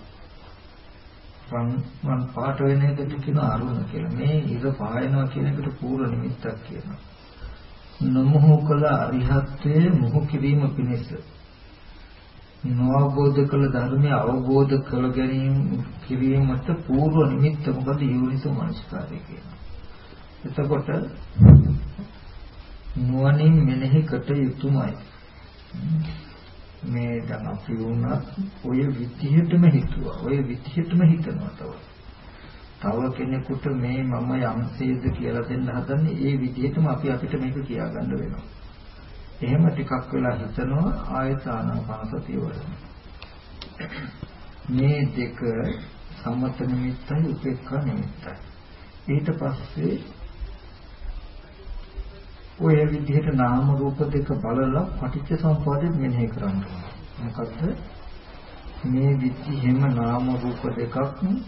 වන් පාට වෙන එකට කියන අරුණ කියලා. මේ ඉර පායනවා කියන එකට පූර්ව නිමිත්තක් කියනවා. නමෝ කළ අරිහත්ත්වයේ මොහු කිරීම පිණිස නොවබෝධ කළ ධර්මය අවබෝධ කළ ගැනීම කිරීමට పూర్ව නිමිත්ත මොකද යෝනිසෝ මනස්කාරය කියනවා. එතකොට නුවණින් මෙනෙහි කට යුතුයමයි. මේ දැන් අපි වුණත් ඔය විදිහටම හිතුවා. ඔය විදිහටම හිතනවා තව. තව කෙනෙකුට මේ මම යම්සේද කියලා දෙන්න හදන්නේ ඒ විදිහටම අපි අපිට මේක කියාගන්න වෙනවා. එහෙම ටිකක් වෙලා හිතනවා ආයත ආනාපානසතිය වඩන. මේ දෙක සමත නිමිත්තයි උපේක්ඛා නිමිත්තයි. ඊට පස්සේ ඔය විදිහට නාම රූප දෙක බලලා පටිච්ච සමුප්පාදෙ මෙනෙහි කරන්න මොකද්ද? මේ විදිහෙම නාම රූප දෙකක්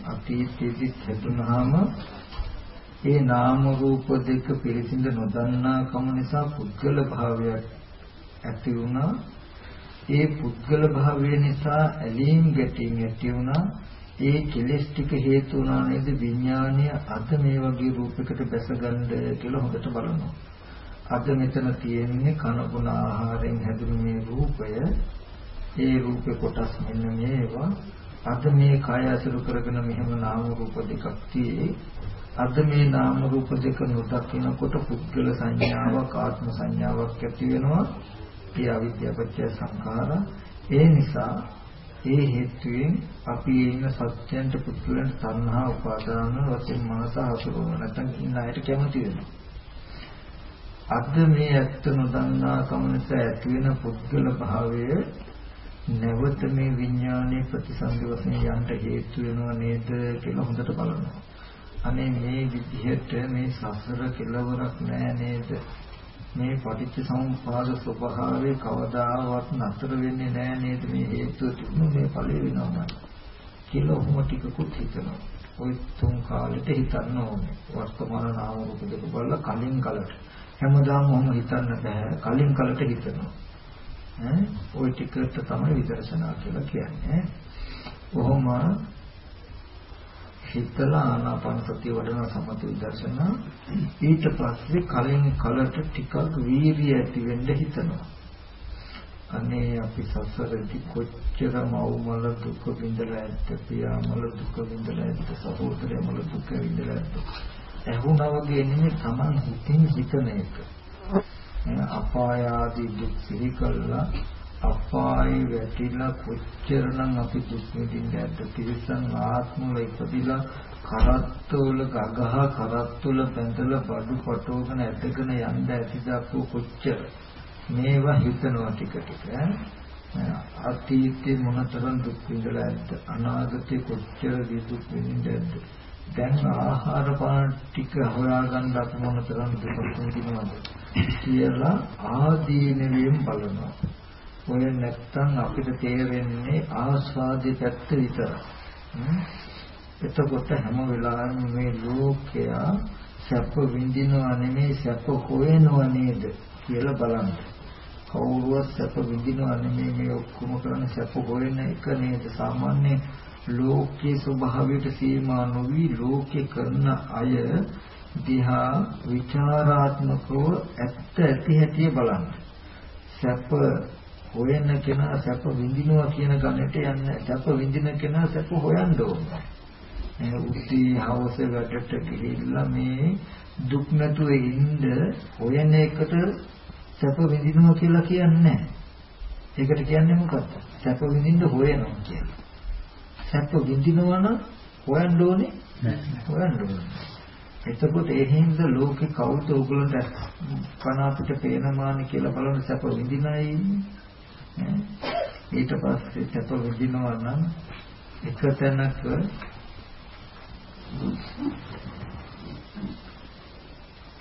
අතීතයේදී හැදුනහම ඒ නාම රූප දෙක පිළිසිඳ නොදන්නා කම නිසා පුද්ගල භාවයක් ඇති වුණා. ඒ පුද්ගල භාවය නිසා ඇලීම් ගැටීම් ඇති වුණා. ඒ කෙලෙස් ටික හේතු වුණා නේද? විඥානය අද මේ වගේ රූපයකට බැසගන්න කියලා හොඳට බලනවා. අද මෙතන තියෙන්නේ කන බොන ආහාරයෙන් හැදුණු මේ රූපය. ඒ රූපේ කොටස් මෙන්න මේවා. අද මේ කය අසුරු කරගෙන මෙහෙම නාම රූප දෙකක් තියෙයි. අද මේ නාම රූප දෙක නොදකිනකොට පුද්ගල සංඥාවක් ආත්ම සංඥාවක් ඇති වෙනවා. ඒ අවිද්‍යාවච්ච සංඛාර. ඒ නිසා ඒ හේතුවෙන් අපි ඉන්න සත්‍යයන්ට පුදුලන්ට තණ්හා උපාදාන වශයෙන් මනස හසුරුවන නැත්නම් ඉන්න අයට කැමති වෙනවා. අද මේ ඇත්ත නොදන්නා කම නිසා ඇති වෙන පුද්ගල භාවය නැවත මේ විඥානයේ ප්‍රතිසන්දි වශයෙන් යන්න හේතු වෙනව නේද කියලා හොඳට බලනවා. අනේ මේ විදිහට මේ සසර කෙලවරක් නෑ නේද? මේ පටිච්ච සමුප්පාද ස්වභාවය කවදාවත් නතර වෙන්නේ නැහැ නේද මේ හේතුව තිබුණු මේ ඵලෙ වෙනවා කියලා ඔහොම ටිකකුත් හිතනවා. ওই තුන් කාලෙට හිතන්න ඕනේ. වර්තමාන නාම රූප දෙක බලලා කලින් කලට. හැමදාම ඔහොම හිතන්න බෑ. කලින් කලට හිතනවා. ඈ ওই ටිකට තමයි විදර්ශනා කියලා කියන්නේ. ඔහොම හිතලා ආනාපාන සතිය වඩන සමත විදර්ශනා ඊට පස්සේ කලින් කලට ටිකක් වීරිය ඇති වෙන්න හිතනවා අනේ අපි සසරදී කොච්චර මව්මල දුක විඳලා ඇත්ද පියාමල දුක විඳලා ඇත්ද සහෝදරයමල දුක විඳලා ඇත්ද ඇහුණා වගේ නෙමෙයි Taman හිතින් හිතන එක. අපාය ආදී දුක් සිහි කළා. අපායේ වැටිලා කොච්චරනම් අපි දුක් විඳින්න ඇද්ද තිරසන් ආත්මවල ඉපදිලා කරත්තවල ගගහ කරත්තවල බැඳලා බඩු පටවගෙන ඇදගෙන යන්න ඇතිද අපෝ කොච්චර? මේවා හිතනවා ටික ටික. අතීතේ මොනතරම් දුක් විඳලා ඇද්ද? අනාගතේ කොච්චර දුක් විඳින්න ඇද්ද? දැන් ආහාර පාන ටික හොයාගන්න අපි මොනතරම් දුක් විඳිනවද? කියලා ආදීනෙවියෙන් බලනවා. ඔය නැත්තම් අපිට තේරෙන්නේ ආස්වාදයේ පැත්ත විතරයි. එතකොට හැම වෙලාවෙම මේ ලෝකයා සැප විඳිනවා නෙමෙයි සැප හොයනවා නේද කියලා බලන්න. කවුරුවත් සැප විඳිනවා නෙමෙයි මේ ඔක්කොම කරන්නේ. සැප හොයන එක නේද? සාමාන්‍ය ලෝකයේ ස්වභාවයට සීමා නොවි ලෝකේ කරන අය දිහා විචාරාත්මකව ඇත්ත ඇති හැටි බලන්න. සැප හොයන කෙනා සැප විඳිනවා කියන ගණයට යන්නේ සැප විඳින කෙනා සැප හොයන්න ඕනේ. මේ උත්ති හවස වැඩට ගිහිල්ලා මේ දුක් නැතුව ඉන්න හොයන එකට සැප විඳිනවා කියලා කියන්නේ ඒකට කියන්නේ මොකක්ද? සැප විඳින්න හොයනවා කියන්නේ. සැප විඳිනවා නම් හොයන්න ඕනේ හොයන්න ඕනේ. එතකොට ඒ හින්දා ලෝකේ කවුද ඕගලන්ට කන අපිට පේනමානි කියලා බලන සැප විඳිනයි. ඊට පස්සේ සැප විඳිනවා නම් එක තැනක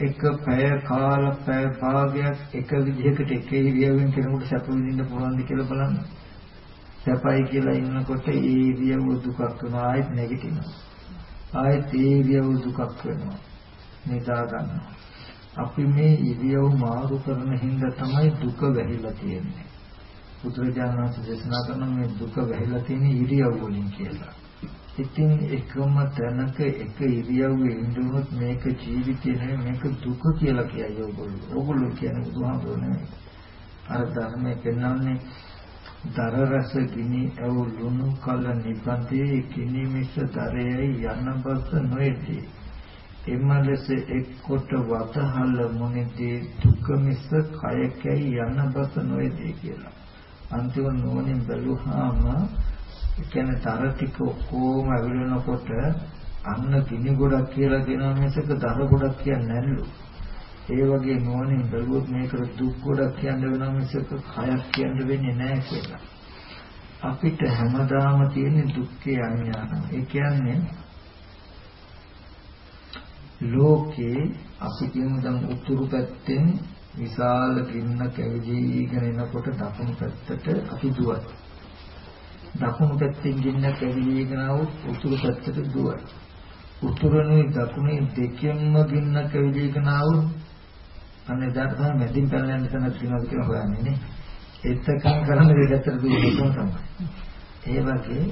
එක පැය කාල පැය භාගයක් එක විදිහකට එක ඉරියව්වෙන් කෙනෙකුට සැප විඳින්න පුළුවන්ද කියලා බලන්න. සැපයි කියලා ඉන්නකොට ඒ ඉරියව්ව දුකක් වෙනවා ආයෙත් නැගිටිනවා. ආයෙත් ඒ ඉරියව්ව දුකක් වෙනවා. නිදා ගන්නවා. අපි මේ ඉරියව් මාරු කරන හින්දා තමයි දුක වැහිලා තියෙන්නේ. බුදුරජාණන් වහන්සේ දේශනා කරන මේ දුක වැහිලා තියෙන ඉරියව් වලින් කියලා. ඉතින් එකම තැනක එක ඉරියව්වේ ඉඳුනොත් මේක ජීවිතය නෙවෙයි මේක දුක කියලා කියයි ඔයගොල්ලෝ. ඔයගොල්ලෝ කියන්නේ බුදුහාමුදුරුවෝ නෙවෙයි. අර ධර්මයේ පෙන්වන්නේ දර රස ගිනි ඇවුලුණු කල නිපතේ කිනි මිස දරයයි යන බස නොයති. එමලස එක්කොට වතහල මොනේදී දුක මිස කයකයි යන බස නොයති කියලා. අන්තිම නෝනින් බැලුවාම කියන්නේ තර ටික ඔක්කොම ඇවිලෙනකොට අන්න ගිනි ගොඩක් කියලා දෙනවා මිසක දර ගොඩක් කියන්නේ නැල්ලු. ඒ වගේ මොහොනේ බැලුවොත් මේකට දුක් ගොඩක් කියන්න වෙනවා මිසක කයක් කියන්න වෙන්නේ නැහැ කියලා. අපිට හැමදාම තියෙන දුක්ඛේ අඥාන. ඒ කියන්නේ ලෝකේ අපි කියමු දැන් උතුරු පැත්තෙන් විශාල ගින්න කැවිලිගෙන එනකොට දකුණු පැත්තට අපි දුවයි. දකුණු පැත්තෙන් ගින්න කැවිලිගෙන આવුත් උතුරු පැත්තට දුවයි. උතුරනේ දකුණේ දෙකෙන්ම ගින්න කැවිලිගෙන આવුත් අනේ දාට තමයි මැදින් පැනලා යන තැනක් තියෙනවද කියලා හොයන්නේ නේ. එතකන් කරන්නේ දෙකට දුවේකම තමයි. ඒ වගේ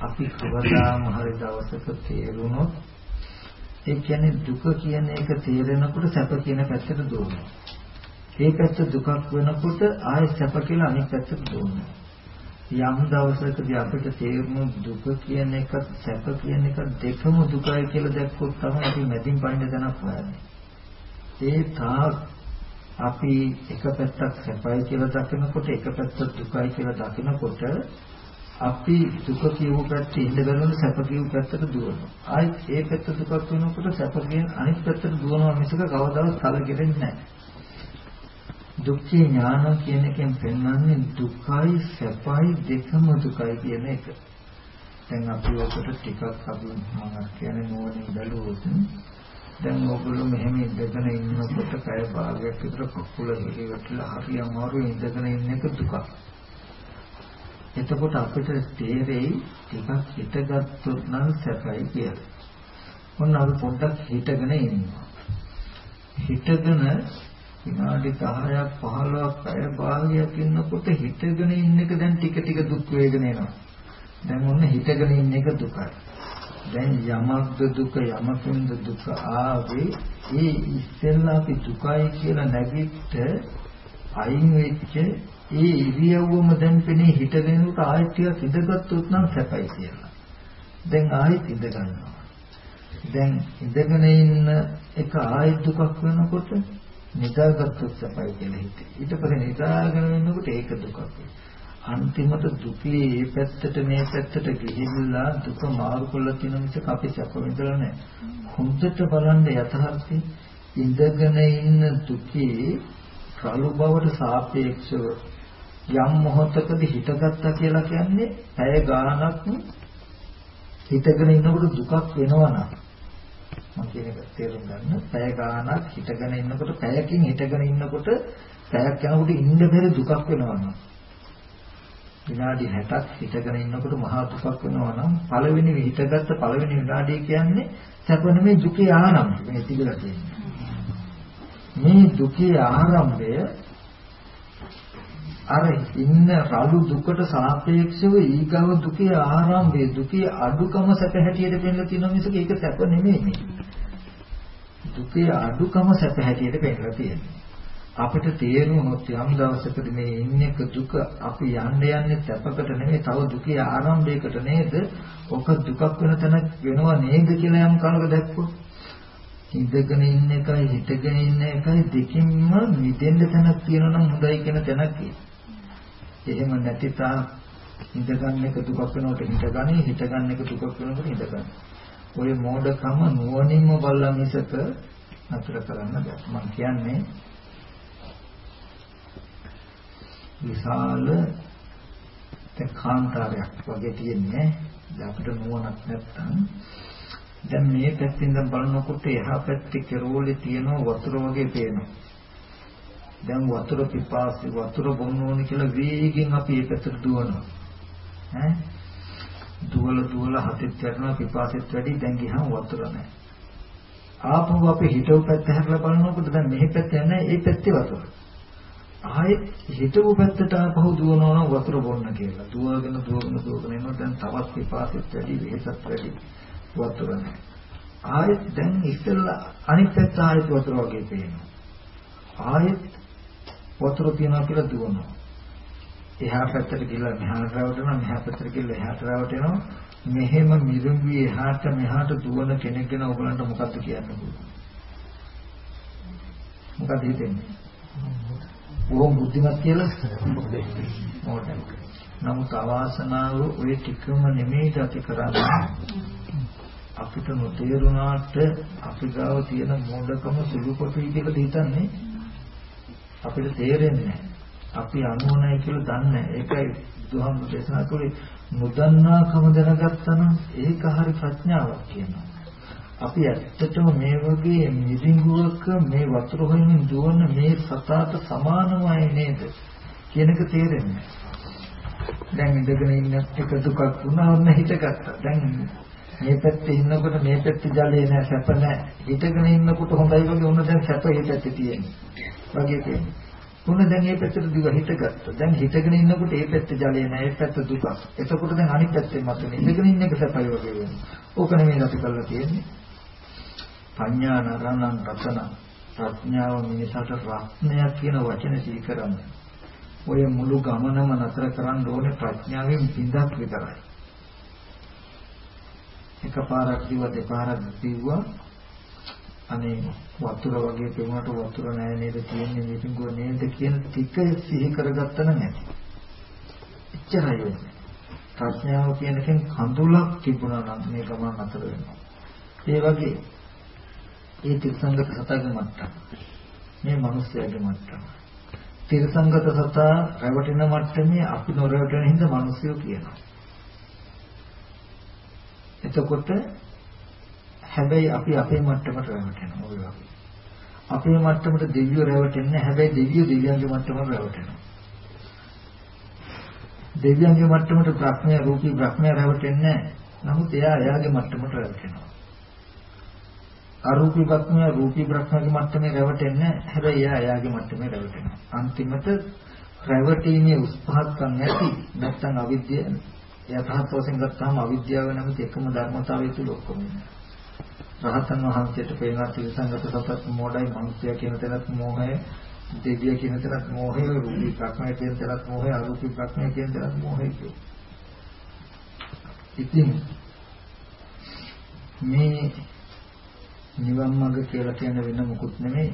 අපි කවදාම හරි දවසක තේරුණොත් ඒ කියන්නේ දුක කියන එක තේරෙනකොට සැප කියන පැත්තට දුවනවා. ඒ පැත්ත දුකක් වෙනකොට ආයෙ සැප කියලා අනිත් පැත්තට දුවනවා. යම් දවසකදී අපිට තේරුණු දුක කියන එක සැප කියන එක දෙකම දුකයි කියලා දැක්කොත් තමයි අපි මැදින් පයින් දැනක් හොයන්නේ. ඒ තාක් අපි එක පැත්තක් සැපයි කියලා දකිනකොට එක පැත්තක් දුකයි කියලා දකිනකොට අපි දුක කියව පැත්තේ ඉඳ ගන්නකොට සැප කියව පැත්තට දුවනවා. ආයෙත් ඒ පැත්ත දුකක් වෙනකොට සැප කියන අනිත් පැත්තට දුවනවා මිසක කවදාවත් කලකිරෙන්නේ නැහැ. දුක්ඛේ ඥාන කියන එකෙන් පෙන්වන්නේ දුකයි සැපයි දෙකම දුකයි කියන එක. දැන් අපි ඔකට ටිකක් අපි මම කියන්නේ නෝනේ බැලුවොත් දැන් ඔයගොල්ලෝ මෙහෙම ඉඳගෙන ඉන්නකොට කය භාගයක් විතර කකුල හිරිවටලා හරි අමාරු ඉඳගෙන ඉන්න එක දුකක්. එතකොට අපිට තේරෙයි ටිකක් හිටගත්තොත් නම් සැපයි කියලා. මොන අපි පොඩ්ඩක් හිටගෙන ඉන්නවා. හිටගෙන විනාඩි 10ක් 15ක් පැය භාගයක් ඉන්නකොට හිටගෙන ඉන්න එක දැන් ටික ටික දුක් වේගන එනවා. දැන් ඔන්න හිටගෙන ඉන්න එක දුකයි. දැන් යමක්ද දුක යමකින්ද දුක ආවේ ඒ ඉස්සෙල්ලා අපි දුකයි කියලා නැගිට අයින් වෙච්ච ඒ ඉරියව්වම දැන් පෙනේ හිටගෙන උට ආයෙත් ටිකක් ඉඳගත්තොත් නම් සැපයි කියලා. දැන් ආයෙත් ඉඳ ගන්නවා. දැන් ඉඳගෙන ඉන්න එක ආයෙත් දුකක් වෙනකොට නිදාගත්තොත් සපයි කියලා හිතේ. ඊට පස්සේ නිදාගෙන ඉන්නකොට ඒක දුකක් අන්තිමට දුකේ මේ පැත්තට මේ පැත්තට ගිහිල්ලා දුක මාරු කරලා තියෙන මිසක අපි සැප විඳලා නැහැ. හොඳට බලන්න යථාර්ථي ඉඳගෙන ඉන්න දුකේ රළු බවට සාපේක්ෂව යම් මොහොතකදී හිතගත්තා කියලා කියන්නේ පැය ගාණක් හිතගෙන ඉන්නකොට දුකක් වෙනවා නම් මම කියන එක තේරුම් ගන්න. පැය ගාණක් හිටගෙන ඉන්නකොට පැයකින් හිටගෙන ඉන්නකොට පැයක් යනකොට ඉන්න බැරි දුකක් වෙනවා නම් විනාඩි 60ක් හිටගෙන ඉන්නකොට මහා දුකක් වෙනවා නම් පළවෙනි හිටගත්ත පළවෙනි විනාඩිය කියන්නේ සැප නෙමෙයි දුකේ ආරම්භය මේ තිබිලා තියෙන්නේ. මේ දුකේ ආරම්භය අර ඉන්න රළු දුකට සාපේක්ෂව ඊගව දුකේ ආරම්භයේ දුකේ අඩුකම සැප හැටියට පෙන්නලා තියෙනවා මිසක ඒක සැප නෙමෙයි. දුකේ අඩුකම සැප හැටියට පෙන්නලා තියෙනවා. අපිට තේරුනොත් යම් දවසකදී මේ ඉන්නේක දුක අපි යන්න යන්නේ සැපකට නෙමෙයි තව දුකේ ආරම්භයකට නේද? ඔක දුකක් වෙන තැනක් වෙනව නේද කියලා යම් කලක දැක්කොත් ඉඳගෙන ඉන්න එකයි හිටගෙන ඉන්න එකයි දෙකින්ම මිදෙන්න තැනක් තියෙනවා නම් හොඳයි කියන තැනක් තියෙනවා. එහෙම නැති තා හිතගන්න එක දුකක් වෙනකොට හිතගන්නේ හිතගන්න එක දුකක් වෙනකොට හිතගන්න. ඔය මෝඩකම නුවණින්ම බලලා මිසක නතර කරන්න බෑ. මම කියන්නේ විශාල කාන්තාරයක් වගේ තියෙන්නේ. දැන් අපිට නුවණක් නැත්තම්. දැන් මේ පැත්තෙන් දැන් බලනකොට එහා පැත්තේ කෙරෝලේ තියෙන වතුර වගේ පේනවා. දැන් වතුර පිපාසි වතුර බොන්න ඕනේ කියලා වේගෙන් අපි ඒකට දුවනවා. ඈ? දුවල දුවල හතෙත් යනවා පිපාසෙත් වැඩි දැන් ගියහම වතුර නැහැ. ආපහු අපි හිතව පැත්ත හැරලා බලනකොට දැන් මෙහි පැත්ත යන්නේ ඒ පැත්තේ වතුර. ආයෙත් හිතව පැත්තට ආපහු දුවනවා නම් වතුර බොන්න කියලා. දුවගෙන දුවගෙන දුවගෙන එනවා දැන් තවත් විපාකෙත් වැඩි වෙහසක් වැඩි වතුර නැහැ. ආයෙත් දැන් ඉස්සෙල්ලා අනිත් පැත්ත ආයෙත් වතුර වගේ පේනවා. ආයෙත් වතුර තියනවා කියලා දුවනවා. එහා පැත්තට ගිහලා මෙහාට රැවටෙනවා මෙහා පැත්තට ගිහලා එහාට රැවටෙනවා මෙහෙම මිරිඟුවේ එහාට මෙහාට දුවන කෙනෙක් ගැන ඔයගලන්ට මොකද්ද කියන්න පුළුවන් මොකද හිතෙන්නේ බොහොම බුද්ධිමත් කියලා? මොඩල් නමුත් අවාසනාව ඔය ටිකම නෙමෙයි අපි කරන්නේ. අපිට නොතේරුණාට අපි ගාව තියෙන මොඩකම සුළු කොටුයි කියලා හිතන්නේ. අපිට තේරෙන්නේ අපි අනුවණයි කියලා දන්නේ ඒකයි බුදුහාමුදුරු දේශනා කළේ නොදන්නාකම දැනගත්තා නම් ඒක හරි ප්‍රඥාවක් කියනවා. අපි ඇත්තටම මේ වගේ මිරිඟුවක මේ වතුර හොයමින් දුවන මේ සතාට සමානමයි නේද කියන එක තේරෙන්නේ. දැන් ඉඳගෙන ඉන්න එක දුකක් වුණා ඔන්න හිතගත්තා. දැන් මේ පැත්තේ ඉන්නකොට මේ පැත්තේ ජලය නැහැ සැප නැහැ. හිතගෙන ඉන්නකොට හොඳයි වගේ ඔන්න දැන් සැප මේ පැත්තේ තියෙන්නේ. වගේ තියෙන්නේ. මොන දැන් මේ පැත්තට දිව හිටගත්තා. දැන් හිටගෙන ඉන්නකොට මේ පැත්ත ජලය නෑ, ඒ පැත්ත දුක. එතකොට දැන් අනිත් පැත්තෙන් මතුනේ. ඉඳගෙන ඉන්න එක සැපයි වගේ වෙනවා. ඕක නෙමෙයි අපි කරලා තියෙන්නේ. පඤ්ඤා නරණං රතන ප්‍රඥාව මිනිසට රත්නයක් කියන වචන සීකරන්න. ඔය මුළු ගමනම නතර කරන්න ඕනේ ප්‍රඥාවෙන් බිඳක් විතරයි. එකපාරක් දිව දෙපාරක් දිව්වා අනේ වතුර වගේ පෙමුණට වතුර නෑ නේද තියෙන්නේ මිටිංගුව නේද කියන ටික සිහි කරගත්තා නම් ඇති. එච්චරයි වෙන්නේ. ප්‍රඥාව කියන එකෙන් කඳුලක් තිබුණා නම් මේ ගමන අතර වෙනවා. ඒ වගේ ඒ තිරසංගත සතාගේ මට්ටම. මේ මිනිස්යාගේ මට්ටම. තිරසංගත සතා රැවටෙන මට්ටමේ අපි නොරැවටෙන හින්දා මිනිස්සු කියනවා. එතකොට හැබැයි අපි අපේ මට්ටමට රැවටෙනවා ඔය වගේ. අපේ මට්ටමට දෙවියෝ රැවටෙන්නේ හැබැයි දෙවියෝ දෙවියන්ගේ මට්ටමට රැවටෙනවා. දෙවියන්ගේ මට්ටමට ප්‍රඥා රූපී ප්‍රඥා රැවටෙන්නේ නමුත් එයා එයාගේ මට්ටමට රැවටෙනවා. අරූපී ප්‍රඥා රූපී ප්‍රඥාගේ මට්ටමේ රැවටෙන්නේ හැබැයි එයා එයාගේ මට්ටමේ රැවටෙනවා. අන්තිමට රැවටීමේ උත්සාහකම් නැති නැත්තම් අවිද්‍යාව යථාර්ථ වශයෙන් ගත්තාම අවිද්‍යාව නැමැති එකම ධර්මතාවය තුල ඔක්කොම ඉන්නවා. රහතන් වහන්සේට පේනවා තිරසංගත සතත් මොඩයි මනුස්සය කියන තැනත් මෝහය දෙවිය කියන තැනත් මෝහය රූපී ප්‍රඥා කියන තැනත් මෝහය අරූපී ප්‍රඥා කියන තැනත් මෝහය ඉතින් මේ නිවන් මාර්ග කියලා කියන වෙන මොකුත් නෙමෙයි.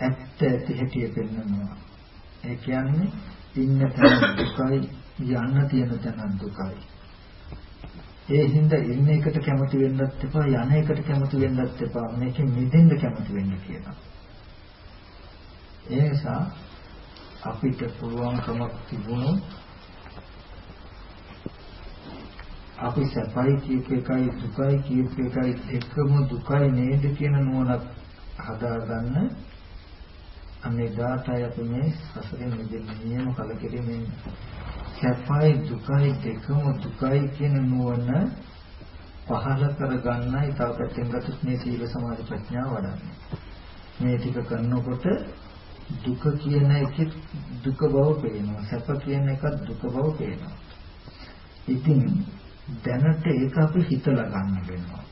ඇත්ත ඇති හැටි පෙන්වනවා ඒ කියන්නේ ඉන්න තැන දුකයි යන්න තියෙන තැන දුකයි. ඒ හින්දා ඉන්න එකට කැමති වෙන්නත් එපා යන එකට කැමති වෙන්නත් එපා. මේකෙන් මිදෙන්න කැමති වෙන්න කියනවා. ඒ නිසා අපිට පුළුවන්කමක් තිබුණොත් අපි සැපයි කියප එකයි දුකයි කියප එකයි එකම දුකයි නේද කියන නුවණක් හදාගන්න අනේදාටයි අපි මේ සසරෙන් මිදෙන්නේ නියම කලකිරීමෙන් සැපයි දුකයි දෙකම දුකයි කියන නුවණ පහළ කරගන්නයි තව පැත්තෙන් ගත්තොත් මේ සීල සමාධි ප්‍රඥාව වඩන්නේ. මේ ටික කරනකොට දුක කියන එකෙත් දුක බව පේනවා. සැප කියන එකත් දුක බව පේනවා. ඉතින් දැනට ඒක අපි හිතලා ගන්න වෙනවා.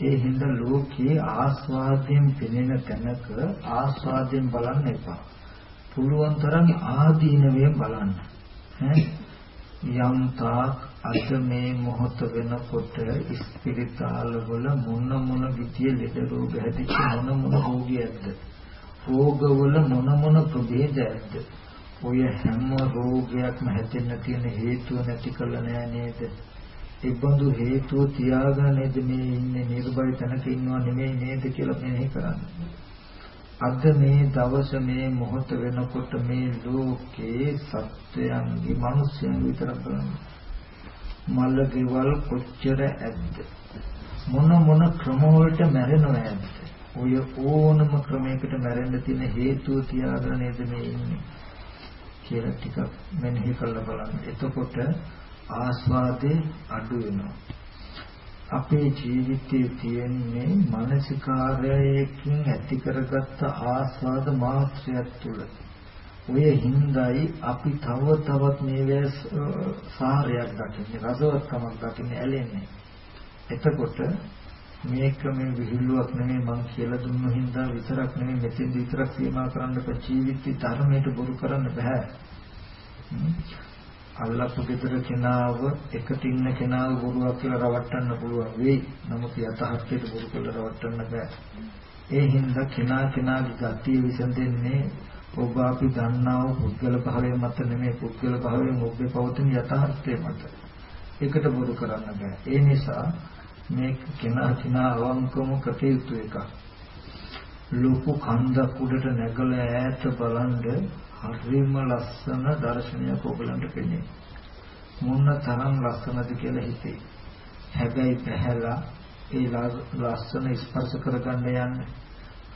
ඒ හින්දා ලෝකයේ ආස්වාදයෙන් පෙනෙන තැනක ආස්වාදයෙන් බලන්න එපා. පුළුවන් තරම් ආදීනවයෙන් බලන්න. ඈ යම් තාක් අද මේ මොහොත වෙනකොට ස්පිරිතාල වල මොන මොන විදිය ලෙඩ රෝග හැදිච්ච මොන මොන රෝගියක්ද රෝගවල මොන මොන ප්‍රභේදයක්ද ඔය හැම රෝගයක්ම හැදෙන්න තියෙන හේතුව නැති කළ නෑ නේද ඒබඳු හේතුව තියාගෙන නේද මේ ඉන්නේ? නිර්භය තැනක ඉන්නව නෙමෙයි නේද කියලා මෙනෙහි කරන්නේ. අද මේ දවස මේ මොහොත වෙනකොට මේ ලෝකේ සත්වයන්ගේ මිනිස්යන් විතර බලන්න. මල්ල ගෙවල් කොච්චර ඇද්ද? මොන මොන ක්‍රම වලට මැරෙනව ඇද්ද? ඔය ඕනම ක්‍රමයකට මැරෙන්න තියෙන හේතුව තියාගෙන නේද මේ ඉන්නේ? කියලා ටිකක් මෙනෙහි කරලා බලන්න. එතකොට ආස්වාදේ අඩු වෙනවා. අපේ ජීවිතයේ තියෙන්නේ මානසිකාරයකින් ඇති කරගත්ත ආස්වාද මාත්‍රයක් තුළ. ඔය හිඳයි අපි තව තවත් මේවැ සාරයක් දකින්නේ රසවත්කමක් දකින්නේ ඇලෙන්නේ. එතකොට මේක මේ විහිළුවක් නෙමෙයි මං කියලා දුන්න හින්දා විතරක් නෙමෙයි මෙතෙන් විතරක් සීමා කරන්න බෑ. ජීවිතي ධර්මයට බොරු කරන්න බෑ. අල්ලපු ගෙදර කෙනාව එකට ඉන්න කෙනාව බොරුවක් කියලා රවට්ටන්න පුළුවන් වෙයි. නමුත් යථාර්ථයට බොරු කියලා රවට්ටන්න බෑ. ඒ හින්දා කෙනා කෙනාගේ ගතිය විසඳෙන්නේ ඔබ අපි දන්නා වූ පුද්ගල භාවය මත නෙමෙයි පුද්ගල භාවයෙන් ඔබේ පවතින යථාර්ථය මත. ඒකට බොරු කරන්න බෑ. ඒ නිසා මේ කෙනා කෙනා අවංකවම කටයුතු එකක්. ලොකු කන්දක් උඩට නැගලා ඈත බලන්ද හරිම ලස්සන දර්ශනයක් ඔයගලන්ට පෙනේ. මොන තරම් ලස්සනද කියලා හිතේ. හැබැයි පැහැලා ඒ ලස්සන ස්පර්ශ කරගන්න යන්නේ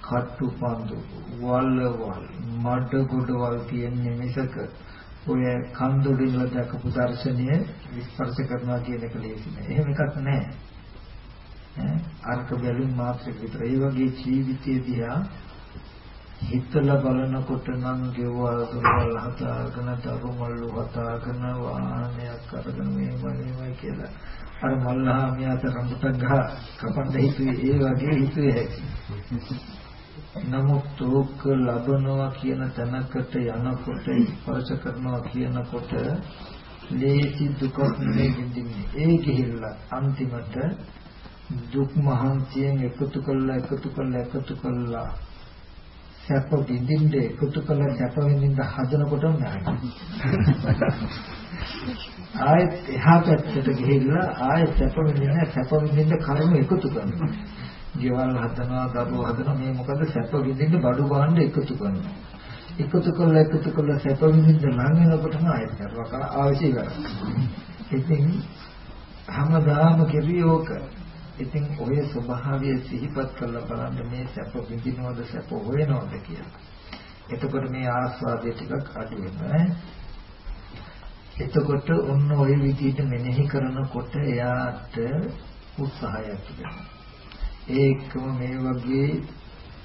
කට්ටු පන්දු වල වල මඩ ගොඩවල් තියෙන මිසක ඔය කන්දොඩින් දැකපු දර්ශනය ස්පර්ශ කරනවා කියන එක ලේසි නෑ. එහෙම එකක් නෑ. ඈ අර්ථ බැලුම් මාත්‍රික විතර. ඒ වගේ ජීවිතය දිහා හිතලා බලනකොට නම් ගෙවල් දොරවල් හදාගෙන දරුමල්ලු හදාගෙන වාහනයක් අරගෙන මේ මනේමයි කියලා. අර මල්ලහා මියාත රඹුටක් ගහ කපන්න හිතුවේ ඒ වගේ හිතුවේ හැකි. නමුත් ඕක ලබනවා කියන තැනකට යනකොට ස්පර්ශ කරනවා කියනකොට ලේසි දුක නෙවෙයි විඳින්නේ. ඒ ගිහිල්ලා අන්තිමට දුක් මහන්සියෙන් එකතු කළා එකතු කළා එකතු කළා. සැප විඳින්න එකතු කළ සැප විඳින්න හදනකොටම නැහැ. ආයෙත් එහා පැත්තට ගිහිල්ලා ආයෙත් සැප විඳින්න සැප විඳින්න කර්ම එකතු කරනවා. ගෙවල් හදනවා, දරුවෝ හදනවා මේ මොකද සැප විඳින්න බඩු බාන්න එකතු කරනවා. එකතු කළා එකතු කළා සැප විඳින්න නම් වෙනකොටම ආයෙත් කරවක අවශ්‍ය කරනවා. ඉතින් හැමදාම කෙරියෝක ඉතින් ඔය ස්වභාවය සිහිපත් කරලා බලන්න මේ සැප විඳිනවද සැප හොයනවද කියලා. එතකොට මේ ආස්වාදය ටිකක් අඩු වෙනවා. එතකොට ඔන්න ඔය විදිහට මෙනෙහි කරනකොට එයාට උත්සාහයක් තිබෙනවා. ඒකම මේ වගේ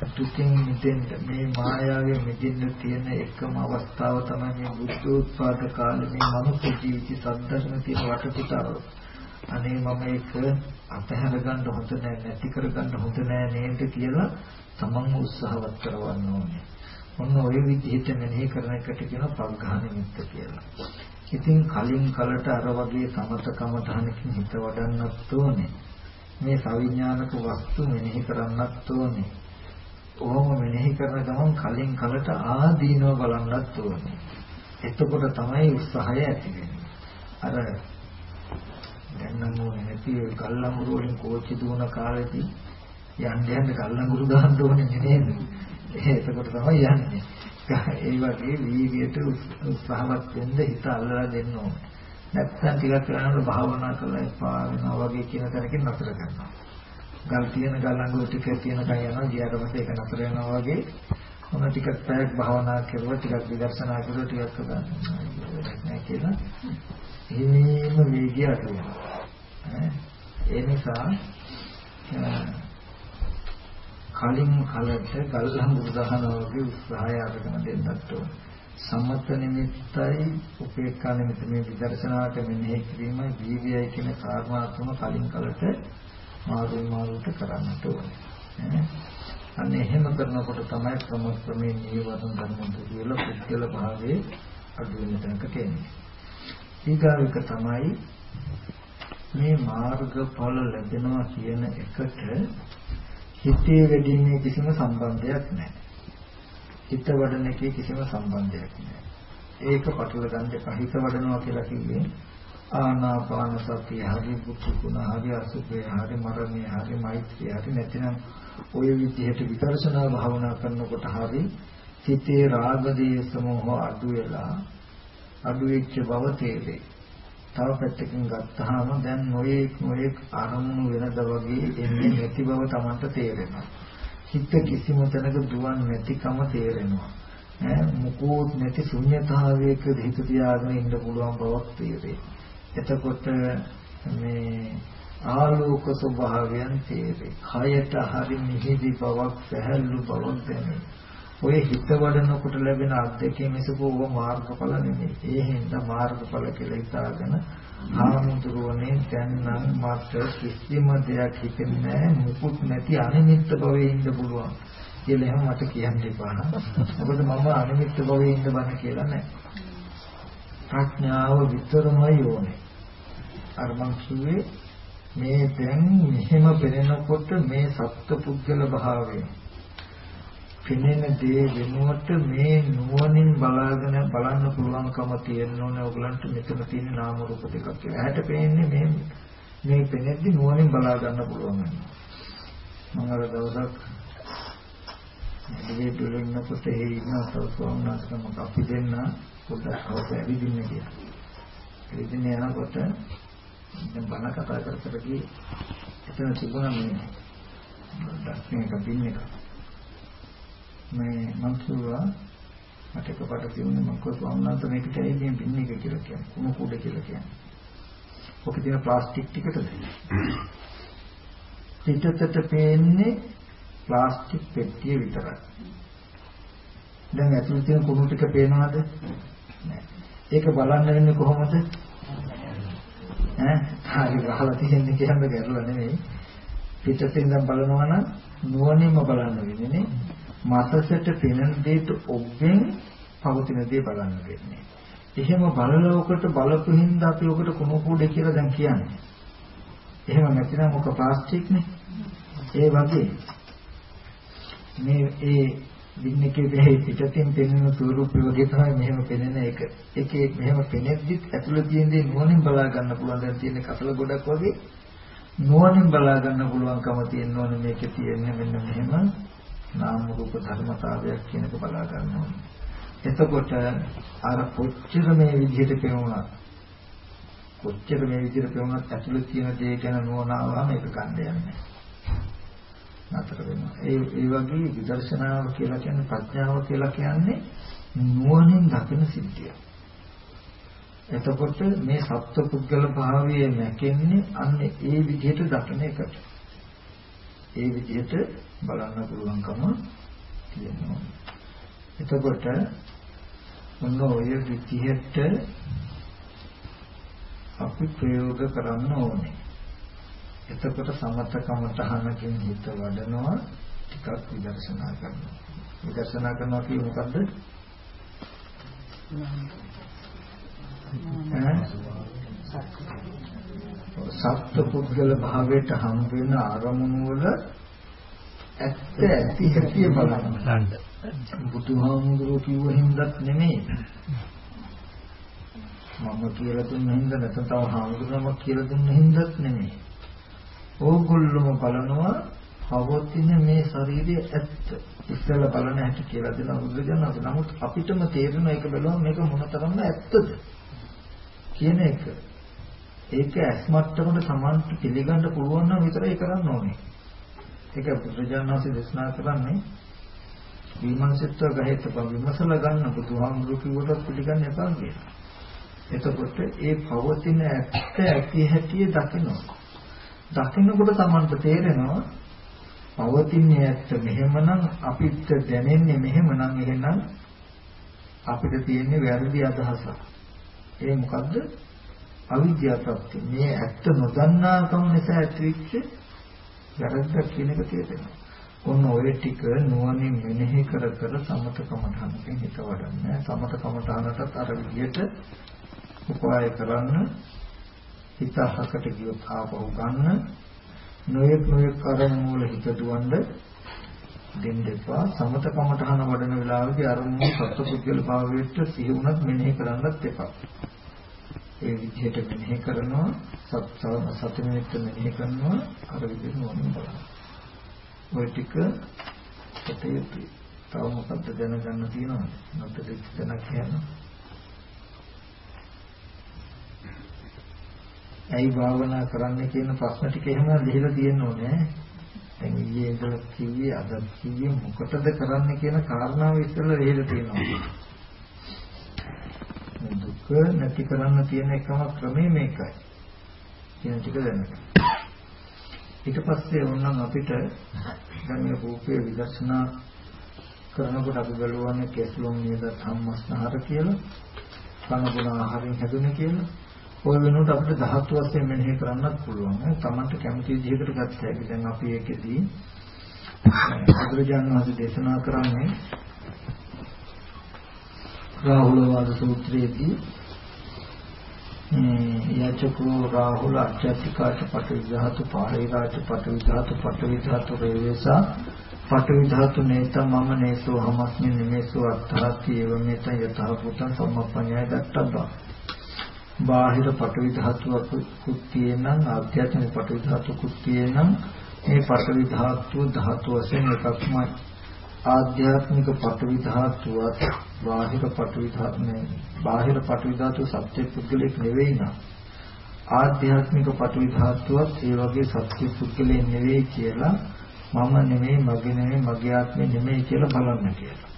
දුකින් මිදෙන්න මේ මායාවෙන් මිදෙන්න තියෙන එකම අවස්ථාව තමයි මේ බුද්ධ උත්පාද කාලේ මේ මනුස්ස ජීවිත සද්ධර්ම තියෙන වටපිටාව. අනේ මම ඒක අතහැර ගන්න හොඳ නැහැ නැති කර ගන්න හොඳ නැහැ නේද කියලා තමන්ම උත්සාහවත් කරවන්න ඕනේ. ඔන්න ඔය විදිහට මෙනෙහි කරන එකට කියන පග්ඝා නිමිත්ත කියලා. ඉතින් කලින් කලට අර වගේ සමතකම ධනකින් හිත වඩන්නත් ඕනේ. මේ සවිඥානික වස්තු මෙනෙහි කරන්නත් ඕනේ. ඔහොම මෙනෙහි කරන ගමන් කලින් කලට ආදීනව බලන්නත් ඕනේ. එතකොට තමයි උත්සාහය ඇති වෙන්නේ. අර දැන් නම් ඕනේ නැති ගල්ලඟුරු වලින් කෝච්චි දුවන කාලෙදී යන්න යන්න ගල්ලඟුරු දාන්න ඕනේ නේද? එතකොට තමයි යන්නේ. ඒ වගේ වීර්යයට උත්සාහවත් වෙන්න හිත අල්ලලා දෙන්න ඕනේ. නැත්නම් ටිකක් කරනකොට භාවනා කරලා එපා වෙනවා වගේ කියන තැනකින් නතර කරනවා. ගල් තියෙන ගල්ලඟුරු ටික තියෙන කය යනවා ගියාට පස්සේ ඒක නතර වෙනවා වගේ මොන ටිකක් පැයක් භාවනා කරුවා ටිකක් විදර්ශනා කරුවා ටිකක් කරලා කියලා එහෙම වේගය අඩු වෙනවා. ඒ නිසා කලින් කලට ගල්හම් උදාහරණ වගේ උත්සාහය අරගෙන දෙන්නත් ඕන. සම්මත නිමිත්තයි උපේක්ඛා නිමිත්ත මේ විදර්ශනාවට මෙනෙහි කිරීමයි වීර්යයි කියන කාරණා තුන කලින් කලට මාරු මාරුට කරන්නට ඕනේ. අන්න එහෙම කරනකොට තමයි ක්‍රම ක්‍රමයෙන් නිවන ධර්ම දුර පුද්ගල භාවයේ අඩු වෙන තැනකට එන්නේ. ඊගාවික තමයි මේ මාර්ගඵල ලැබෙනවා කියන එකට හිතේ වැඩිමේ කිසිම සම්බන්ධයක් නැහැ. හිත වඩන එකේ කිසිම සම්බන්ධයක් නැහැ. ඒක පටල ගන්න එපා. හිත වඩනවා කියලා කිව්වේ ආනාපාන සතිය හරි බුද්ධ හරි අසුභය හරි මරණය හරි මෛත්‍රිය හරි නැතිනම් ওই විදිහට විදර්ශනා භාවනා කරනකොට හරි හිතේ රාග දේශ මොහ අඩු වෙලා අඩු වෙච්ච බව තේරෙයි. තව පැත්තකින් ගත්තාම දැන් නොයේක් නොයේක් අරමුණු වෙනද වගේ එන්නේ නැති බව Tamanට තේරෙනවා. හිත කිසිම තැනක දුවන්නේ නැතිකම තේරෙනවා. ඈ මුකෝත් නැති ශුන්‍යතාවයක හිත තියාගෙන ඉන්න පුළුවන් බවක් තේරෙයි. එතකොට මේ ආලෝක ස්වභාවයන් තේරේ. කයට හරි මිහිරි බවක්, සැහැල්ලු බවක් දැනේ. ඔය හිත වඩනකොට ලැබෙන අත්දැකීම මිසකෝව මාර්ගඵල නෙමෙයි. ඒ හින්දා මාර්ගඵල කියලා හිතාගෙන ආමුදුරෝනේ දැන් නම් මට කිසිම දෙයක් හිතෙන්නේ නැහැ. මුකුත් නැති අනිමිත්ත භවයේ ඉන්න පුළුවන්. කියලා එහෙම මට කියන්න එපා. මොකද මම අනිමිත්ත භවයේ ඉන්න බන කියලා නැහැ. ප්‍රඥාව විතරමයි ඕනේ. අර මං කිව්වේ මේ දැන් මෙහෙම පෙනෙනකොට මේ සත්පුද්ගල භාවය පෙනෙන දේ වෙනුවට මේ නුවණින් බලාගෙන බලන්න පුළුවන්කම තියෙන්න ඕනේ ඔයගලන්ට මෙතන තියෙන නාම රූප දෙකක් කියලා. ඇහැට පේන්නේ මේ මේ පෙනෙද්දි නුවණින් බලා ගන්න පුළුවන්. මම අර දවසක් මේ දුලින්නකොට ඒ ඉන්න සෝසෝනාස්කම අපි දෙන්න පොඩ්ඩක් අවශ්‍ය ඇවිදින්න කියලා. ඇවිදින්න යනකොට දැන් බණ කතා කර කර ගියේ එතන තිබුණා මේ ඩස්මින් එක බින් එක. මේ මං කිව්වා මට එකපාරට තියුනේ මං කිව්වා ස්වාමීන් වහන්සේ මේකට ඇයි මේ බින් එක කියලා කියන්නේ කුණු කුඩ කියලා කියන්නේ. ඔක තියෙන ප්ලාස්ටික් ටිකටද? පිටතට පේන්නේ ප්ලාස්ටික් පෙට්ටිය විතරයි. දැන් ඇතුළේ තියෙන කුණු ටික පේනවද? නෑ. ඒක බලන්න වෙන්නේ කොහොමද? ඈ හරි ගහලා තියෙන්නේ කියන්නේ ගැරලා නෙමෙයි. පිටතින් ඉඳන් බලනවා නම් නුවණින්ම බලන්න වෙන්නේ නේ. මතසට පෙනෙන දේට ඔබෙන් පවතින දේ බලන්න වෙන්නේ. එහෙම බලලා ඔකට බලපු හින්දා අපි ඔකට කුණු කූඩේ කියලා දැන් කියන්නේ. එහෙම නැතිනම් ඔක ප්ලාස්ටික්නේ. ඒ වගේ මේ ඒ දින්නකේ දෙහි පිටතින් පෙනෙන ස්වරූපය වගේ තමයි මෙහෙම පෙනෙන එක. ඒකේ මෙහෙම පෙනෙද්දිත් ඇතුළේ තියෙන දේ නුවණින් බලා ගන්න පුළුවන්. දැන් තියෙන කසල ගොඩක් වගේ නුවණින් බලා ගන්න පුළුවන්කම තියෙනවනේ මේකේ තියෙන්නේ මෙන්න මෙහෙම නාම රූප ධර්මතාවයක් කියනක බලා ගන්න ඕනේ. එතකොට අර කොච්චර මේ විදිහට පෙනුණා කොච්චර මේ විදිහට පෙනුණත් ඇතුළේ තියෙන දේ ගැන නුවණ ආවම ඒක ගන්න යන්නේ. නතර වෙනවා. ඒ ඒ වගේ විදර්ශනාව කියලා කියන්නේ ප්‍රඥාව කියලා කියන්නේ නුවණින් දකින සිද්ධිය. එතකොට මේ සත්පුද්ගල භාවයේ නැකෙන්නේ අන්න ඒ විදිහට දකින එකට. ඒ විදිහට බලන්න පුළුවන්කම තියෙනවා. එතකොට මොන ඔය විදිහට අපි ප්‍රයෝග කරන්න ඕනේ. එතකොට සමතකම තහනකින් හිත වඩනවා ටිකක් විදර්ශනා කරනවා. විදර්ශනා කරනවා කියන්නේ මොකද්ද? සත්‍ය පුද්ගල භාවයට හම් වෙන අරමුණු වල ඇත්ත ඇති හැටි බලන්න. බුදුහාමුදුරුවෝ කිව්ව හින්දාත් නෙමෙයි. මම කියලා දුන්න හින්දා නැත්නම් තව හාමුදුරුවෝ කියලා දුන්න හින්දාත් නෙමෙයි. ඕගොල්ලොම බලනවා පවතින මේ ශරීරයේ ඇත්ත. ඉස්සෙල්ලා බලන හැටි කියලා දෙනවා බුදුජානක. නමුත් අපිටම තේරෙන එක බලුවම මේක මොනතරම්ද ඇත්තද කියන එක. ඒක ඇස්මට්ටමට සමාන්ත පිළිගන්න පුළුවන් නම් විතරයි කරන්න ඕනේ. ඒක බුදුජානනාංශ දේශනා කරන්නේ විමර්ශිතව ගහිත විමසලා ගන්න බුදුහාමුදුරු කිව්වට පිළිගන්න එපා කියලා. එතකොට ඒ පවතින ඇත්ත ඇති හැටි දකිනවා. දකින්නකොට Tamanට තේරෙනවා පවතින්නේ ඇත්ත මෙහෙමනම් අපිට දැනෙන්නේ මෙහෙමනම් එහෙනම් අපිට තියෙන්නේ වැරදි අදහසක්. ඒ මොකද්ද? අවිද්‍යාව ප්‍රත්‍ය. මේ ඇත්ත නොදන්නාකම නිසා ඇතිවෙච්ච වැරද්දක් කියන එක තේරෙනවා. ඔන්න ඔය ටික නුවණින් මෙනෙහි කර කර සමතකමඨානකින් හිත වඩන්න. සමතකමඨානටත් අර විදියට උපාය කරන්න හිත අහකට ගියොත් ආපහු ගන්න නොයෙක් නොයෙක් අරමුණු වල හිත දුවන්න දෙන්න එපා සමත කමඨහන වඩන වෙලාවේදී අරමුණු සත්පුද්ගල භාවයට සිහි වුණත් මෙනෙහි කරන්නත් එපා ඒ විදිහට මෙනෙහි කරනවා සත් සති මිනිත්ත මෙනෙහි කරනවා අර විදිහට මොනින් බලන්න ඔය ටික හිතේ තව මොකක්ද දැනගන්න තියෙනවද නැත්නම් දෙයක් කියන්න ඇයි භාවනා කරන්න කියන ප්‍රශ්න ටික එහෙම ලියලා තියෙන්න ඕනේ. දැන් ඊයේ ඉඳලා කිව්වේ අද කිව්වේ මොකටද කරන්න කියන කාරණාව ඉස්සෙල්ලා ලියලා තියෙනවා. දුක නැති කරන්න තියෙන එකම ක්‍රමය මේකයි. කියන ටික දැනගන්න. ඊට පස්සේ ඕනනම් අපිට දැන් මේ රූපයේ විදර්ශනා කරනකොට අපි බලවන්නේ කැස්ලොම් නේද සම්මස්නහර කියලා කනගුණ ආහාරයෙන් හැදුනේ කියලා ඔය වෙනුවට අපිට ධාතු වශයෙන් මෙනෙහි කරන්නත් පුළුවන්. තමන්ට කැමති විදිහකට ගත්ත හැකි. දැන් අපි ඒකෙදී බුදුරජාණන් වහන්සේ දේශනා කරන්නේ රාහුල වාද සූත්‍රයේදී යචකෝ රාහුල අත්‍යතිකාච පටිවිධාතු පාරිරාච පටිවිධාතු පටිවිධාතු රේවේසා පටිවිධාතු නේත මම නේසෝ හමස්මි නිමේසෝ අත්තාති එව මේත යතහ පුතං සම්මප්පඤ්ඤය දත්තබ්බා බාහිර පටවි ධාතුවකුත් තියෙනම් ආධ්‍යාත්මික පටවි ධාතුවකුත් තියෙනම් මේ පටවි ධාතුව ධාතු වශයෙන් එකක්මයි ආධ්‍යාත්මික පටවි ධාතුවත් බාහිර පටවි ධාතුනේ බාහිර පටවි ධාතුව සත්‍ය පුද්ගලෙක් නෙවෙයි නා ආධ්‍යාත්මික පටවි ධාතුවත් ඒ වගේ සත්‍ය පුද්ගලෙක් නෙවෙයි කියලා මම නෙමෙයි මගේ නෙමෙයි මගේ ආත්මෙ නෙමෙයි කියලා බලන්න කියලා.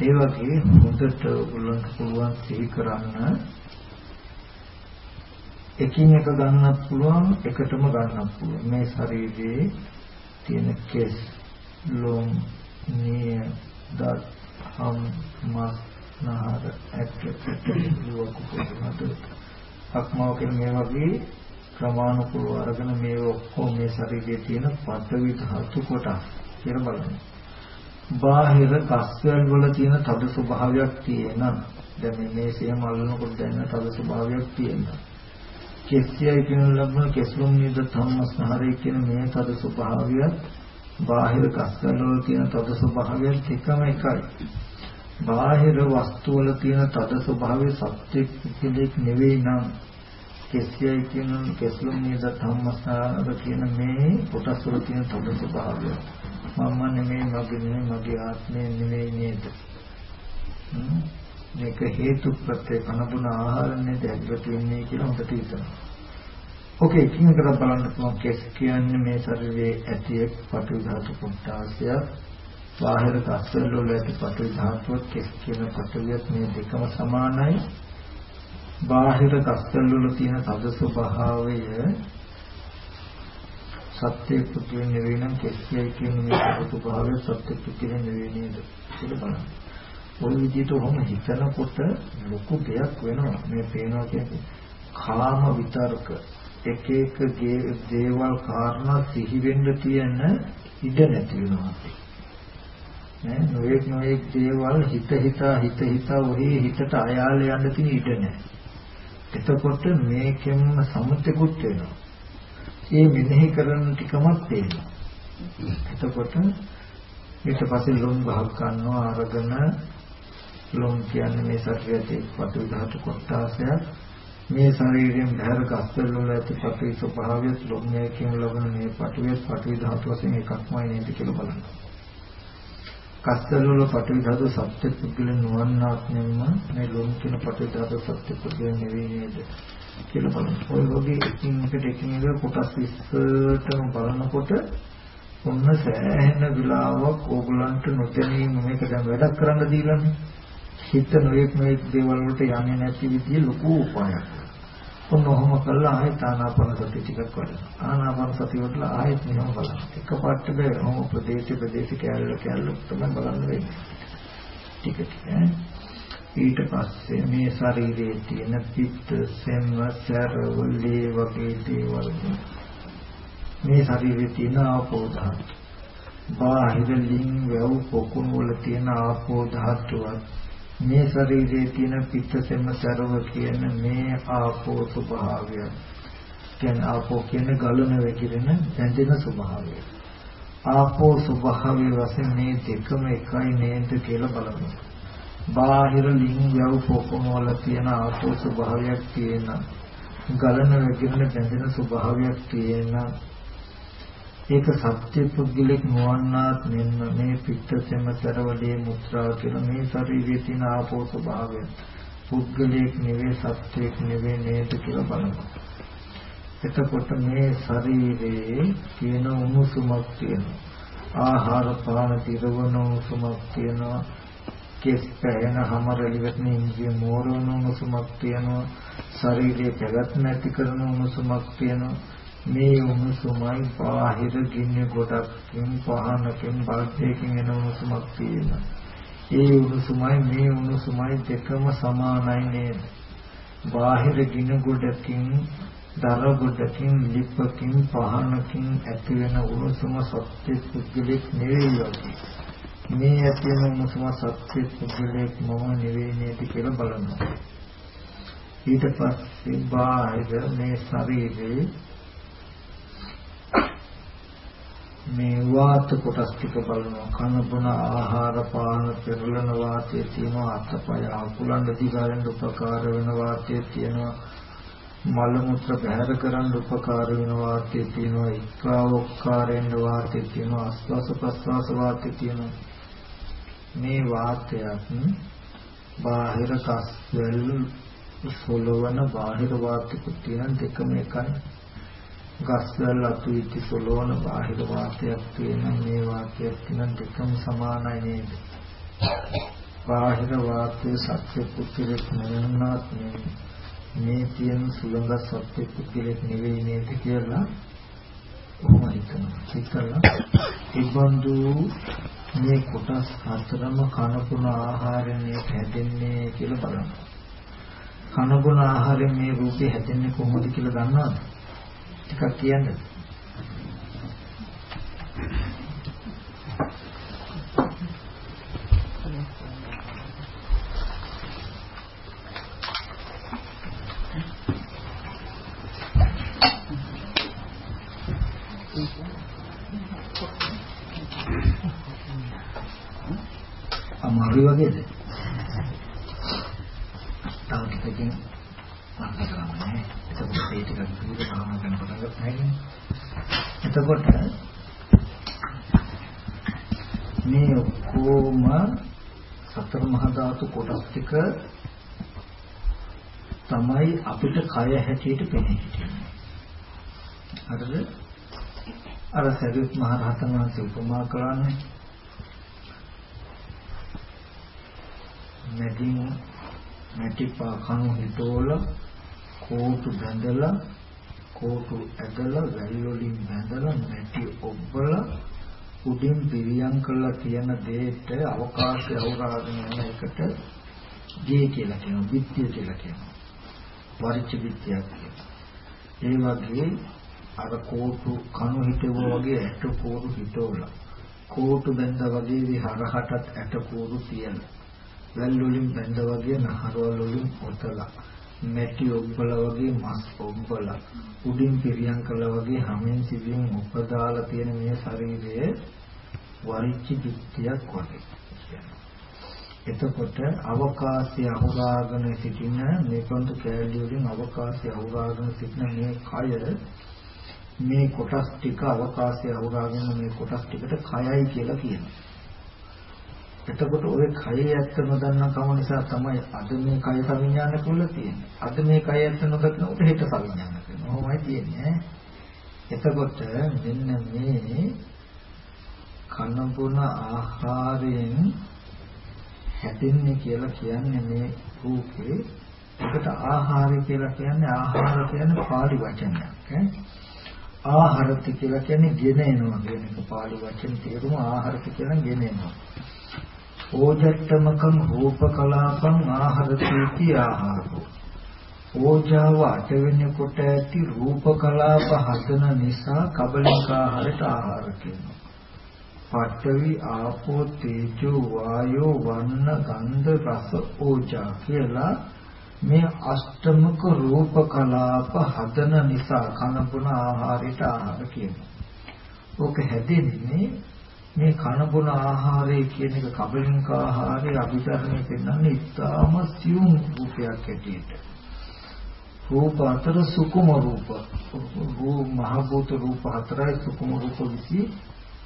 ඒ වගේ හොඳට උලන් පුළුවන් සිහි කරන්න එකින් එක ගන්නත් පුළුවන් එකටම ගන්නත් පුළුවන් මේ ශරීරයේ තියෙන කෙස් ලොම් නිය දත් හම් මස් නහර ඇක්ට්‍රෙක්ට් කුකුමද අක්මාව කියන මේ වගේ ක්‍රමානුකූලව අරගෙන මේ ඔක්කොම මේ ශරීරයේ තියෙන පඩවි ධාතු කොටස් කියලා බලන්න. බාහිර කස්වැල් වල තියෙන තද ස්වභාවයක් තියෙනවා. දැන් මේ සියම අල්ලනකොට දැනෙන තද ස්වභාවයක් තියෙනවා. කෙස්යයි කියන ලබන කෙස්ලොම් නේද ධම්මස්නහරය කියන මේ තද ස්වභාවය බාහිර කස්වල වල තියෙන තද ස්වභාවයත් එකම එකයි. බාහිර වස්තු වල තියෙන තද ස්වභාවය සත්‍ය කෙලෙක් නෙවෙයි නම් කෙස්යයි කියන කෙස්ලොම් නේද ධම්මස්නහර කියන මේ කොටස් වල තියෙන තද ස්වභාවය මම නෙමෙයි මගේ නෙමෙයි මගේ ආත්මය නෙමෙයි නේද? මේක හේතු ප්‍රත්‍ය කනබුන ආහාරනේ දැක්වට වෙන්නේ කියලා හොඳට හිතනවා. ඕකේ කිනකට බලන්න පුළුවන් කෙස් කියන්නේ මේ ශරීරයේ ඇති එක් පටු ධාතු කොටාසය බාහිර කස්සල වල ඇති පටු ධාතුව කෙස් කියන පටුවියත් මේ දෙකම සමානයි. බාහිර කස්සල වල තියෙන තද ස්වභාවය සත්‍ය පුදුවේ නෙවෙයි නම් කෙස්යයි කියන මේ ස්වභාවය සත්‍ය පුදුවේ නෙවෙයි නේද කියලා බලන්න. ওই විදිහට ඔහොම හිතනකොට ලොකු දෙයක් වෙනවා මේ පේනවා කියන්නේ කාම විතරක එක එක දේවල් කාරණා සිහි වෙන්න තියෙන ඉඩ නැති වෙනවා. නේ නොයෙක් නොයෙක් දේවල් හිත හිතා හිත හිතා ඔහේ හිතට අයාල යන්න තියෙන ඉඩ නැහැ. එතකොට මේකෙන්ම සමුත්‍යකුත් වෙනවා. ඒ මෙනෙහි කරන ටිකමත් තේනවා එතකොට ඊට පස්සේ ලොම් ගහක් ගන්නවා අරගෙන ලොම් කියන්නේ මේ ශරීරයේ පටවි ධාතු කොටාසයක්. මේ ශරීරයෙන් බහැර ගස්වල වල ඇති පටවි ස්වභාවය ලොම්යේ කියන ලබන මේ පටවිය පටවි ධාතු වශයෙන් එකක්මයි නේද කියලා බලන්න. කස්වල වල පටවි ධාතු සත්‍ය පුද්ගල නොවන්නාත්මෙන්ම මේ ලොම් කියන පටවි ධාතු සත්‍ය පුද්ගල නෙවෙයි නේද කියලා බලන්න. ඔය වගේ එකින් එකට එකින් එක කොටස් 20ටම බලනකොට ඔන්න සෑහෙන විලාවක් ඕගලන්ට නොදැනීම මේක දැන් වැඩක් කරන්න දීලානේ. හිත නොයෙක් නොයෙක් දේවල් වලට යන්නේ නැති විදිය ලොකු උපායක්. ඔන්න ඔහොම කළා ආයෙත් ආනාපාන සති ටිකක් වඩනවා. ආනාපාන සති වලට ආයෙත් මෙහෙම බලන්න. එකපාරට බෑ. ඔහොම ප්‍රදේශ ප්‍රදේශ කැලල කැලල තමයි බලන්න වෙන්නේ. ටික ටික ඊට පස්සේ මේ ශරීරයේ තියෙන පිත්ත සෙම්ව සරවලේ වගේ දේවල් මේ ශරීරයේ තියෙන ආපෝ ධාතු බාහිර ලිං වැව් පොකුණු වල තියෙන ආපෝ ධාතුවත් මේ ශරීරයේ තියෙන පිත්තසෙම සරව කියන මේ ආපෝ ස්වභාවය. කියන්නේ ආපෝ කියන ගලන වෙකිරෙන දැඳෙන ස්වභාවය. ආපෝ ස්වභාවය වශයෙන් මේ දෙකම එකයි නේද කියලා බලමු. බාහිර ලිංග යව පොකොම වල තියෙන ආපෝ ස්වභාවයක් තියෙන ගලන වෙකිරෙන දැඳෙන ස්වභාවයක් තියෙන ඒක සත්‍ය පුද්ගලෙක් නොවන්නාත් මෙන්න මේ පිටසෙම සරවලේ මුත්‍රා කියන මේ ශරීරයේ තියෙන ආපෝ ස්වභාවය පුද්ගලෙක් නෙවෙයි සත්‍යයක් නෙවෙයි නේද කියලා බලනවා. එතකොට මේ ශරීරයේ තියෙන උණුසුමක් තියෙනවා. ආහාර පාන දිරවන උණුසුමක් තියෙනවා. කෙස් පැයන හැම රැලිවැටෙන ඉන්ද්‍රිය මෝරවන උණුසුමක් තියෙනවා. ශරීරයේ පැවැත්ම ඇති කරන උණුසුමක් තියෙනවා. මේ උණුසුමයි බාහිර ගින්න ගොඩක්කින් පහනකින් බල්බයකින් එන උණුසුමක් තියෙනවා. ඒ උණුසුමයි මේ උණුසුමයි දෙකම සමානයි නේද? බාහිර ගින්න ගොඩකින් දර ගොඩකින් ලිප්පකින් පහනකින් ඇති වෙන උණුසුම සත්‍ය පුද්ගලෙක් නෙවෙයි වගේ. මේ ඇති වෙන උණුසුම සත්‍ය පුද්ගලෙක් මම නෙවෙයි නේද කියලා බලනවා. ඊට පස්සේ බාහිර මේ ශරීරේ මේ වාත කොටස් ටික බලනවා. කන බොන ආහාර පාන පෙරලන වාතයේ තියෙනවා. අතපය අකුලන් දිගාරෙන් උපකාර වෙන වාතයේ තියෙනවා. මල මුත්‍ර බහැර කරන්න උපකාර වෙන වාතයේ තියෙනවා. ඉක්කාවොක්කාරෙන් වාතයේ තියෙනවා. ආස්වාස ප්‍රස්වාස වාතයේ තියෙනවා. මේ වාතයත් බාහිර කස්වල සොලවන බාහිර වාතයක තියෙන දෙකම එකයි. ගස්වල අතුවිති සොලවන බාහිර වාතයක් තියෙන මේ වාතයක් තියෙන දෙකම සමානයි නේද? බාහිර වාතයේ සත්‍ය පුත්‍රෙක් නෙවෙන්නත් මේ තියෙන සුළඟ සත්‍ය පුත්‍රෙක් නෙවෙයි නේද කියලා ඔහොම හිතනවා. හිතලා ඉබඳු මේ කොටස් හතරම කනපුන ආහාරයෙන් හැදෙන්නේ කියලා බලනවා. කනබුන ආහාරයෙන් මේ රූපේ හැදෙන්නේ කොහොමද කියලා දන්නවද? ටිකක් කියන්න. අමාරු වගේද? තව ටිකකින් මම කරන්නේ එතකොට ඒ ටික විදිහට භාවනා කරන පටන් ගන්නයි. එතකොට මේ ඔක්කොම සතර මහා ධාතු කොටස් ටික තමයි අපිට කය හැටියට පෙනෙන්නේ. හරිද? අර සරියුත් මහ රහතන් වහන්සේ උපමා කරන්නේ මැදින් මැටි පා කණු හිතෝල කෝටු බැඳලා කෝටු ඇදලා වැල් වලින් බැඳලා මැටි ඔබ්බලා උඩින් පිරියම් කරලා තියෙන දෙයට අවකාශය අවරාගෙන යන එකට ගේ කියලා කියනවා විත්‍ය කියලා කියනවා. වරිච්ච විත්‍යක් කියනවා. ඒ වගේ අර කෝටු කණු හිටවෝ වගේ ඇට කෝටු හිටවලා කෝටු බැඳා වගේ විහරහටත් ඇට කෝටු තියලා. වැල් වලින් බැඳ වගේ නහරවල වලින් ඔතලා මැටි ඔබ්බලා වගේ මස් ඔබ්බලා උඩින් පිරියම් කළා වගේ හැමෙන් සිවින් උපදාලා තියෙන මේ ශරීරයේ වරිච්චි පිටියක් වගේ එතකොට අවකාශය අහුරාගෙන සිටින මේ පොන්තු කැලිය වලින් අවකාශය අහුරාගෙන සිටින මේ කය මේ කොටස් ටික අවකාශය අහුරාගෙන මේ කොටස් ටිකට කයයි කියලා කියනවා. එතකොට ওই කයේ ඇත්ත නොදන්නා කම නිසා තමයි අද මේ කය සංඥාන තුල තියෙන්නේ. අද මේ කය ඇත්ත නොදන්නකොට හෙට සංඥාන කරනවා. ඔහොමයි තියෙන්නේ. එතකොට මෙන්න මේ කනබුන ආහාරයෙන් හැදෙන්නේ කියලා කියන්නේ මේ රූපේ. ඒකට ආහාරය කියලා කියන්නේ ආහාර කියන්නේ පාලි වචනයක්. ආහාරති කියලා කියන්නේ ගෙන එනවා කියන එක පාලි වචන තේරුම ආහාරති කියන ගෙන එනවා. ඕජට්ටමකම් රූප කලාපං ආහරති ආහාරෝ ඕජාව අටවෙනි කොට ඇති රූප කලාප හදන නිසා කබලික ආහාරයට ආහාර කියනවා. පඨවි ආපෝ තේජෝ වායෝ වන්න ගන්ධ රස ඕජා කියලා මේ අෂ්ටමක රූප කලාප හදන නිසා කනබුන ආහාරයට ආහාර කියනවා. ඕක හැදෙන්නේ මේ කන බොන ආහාරය කියන එක කබලින්ක ආහාරය අභිධර්මයේ පෙන්වන්නේ ඉතාම සියුම් රූපයක් ඇටියට. රූප අතර සුකුම රූප. රූප මහ භූත රූප හතරයි සුකුම රූප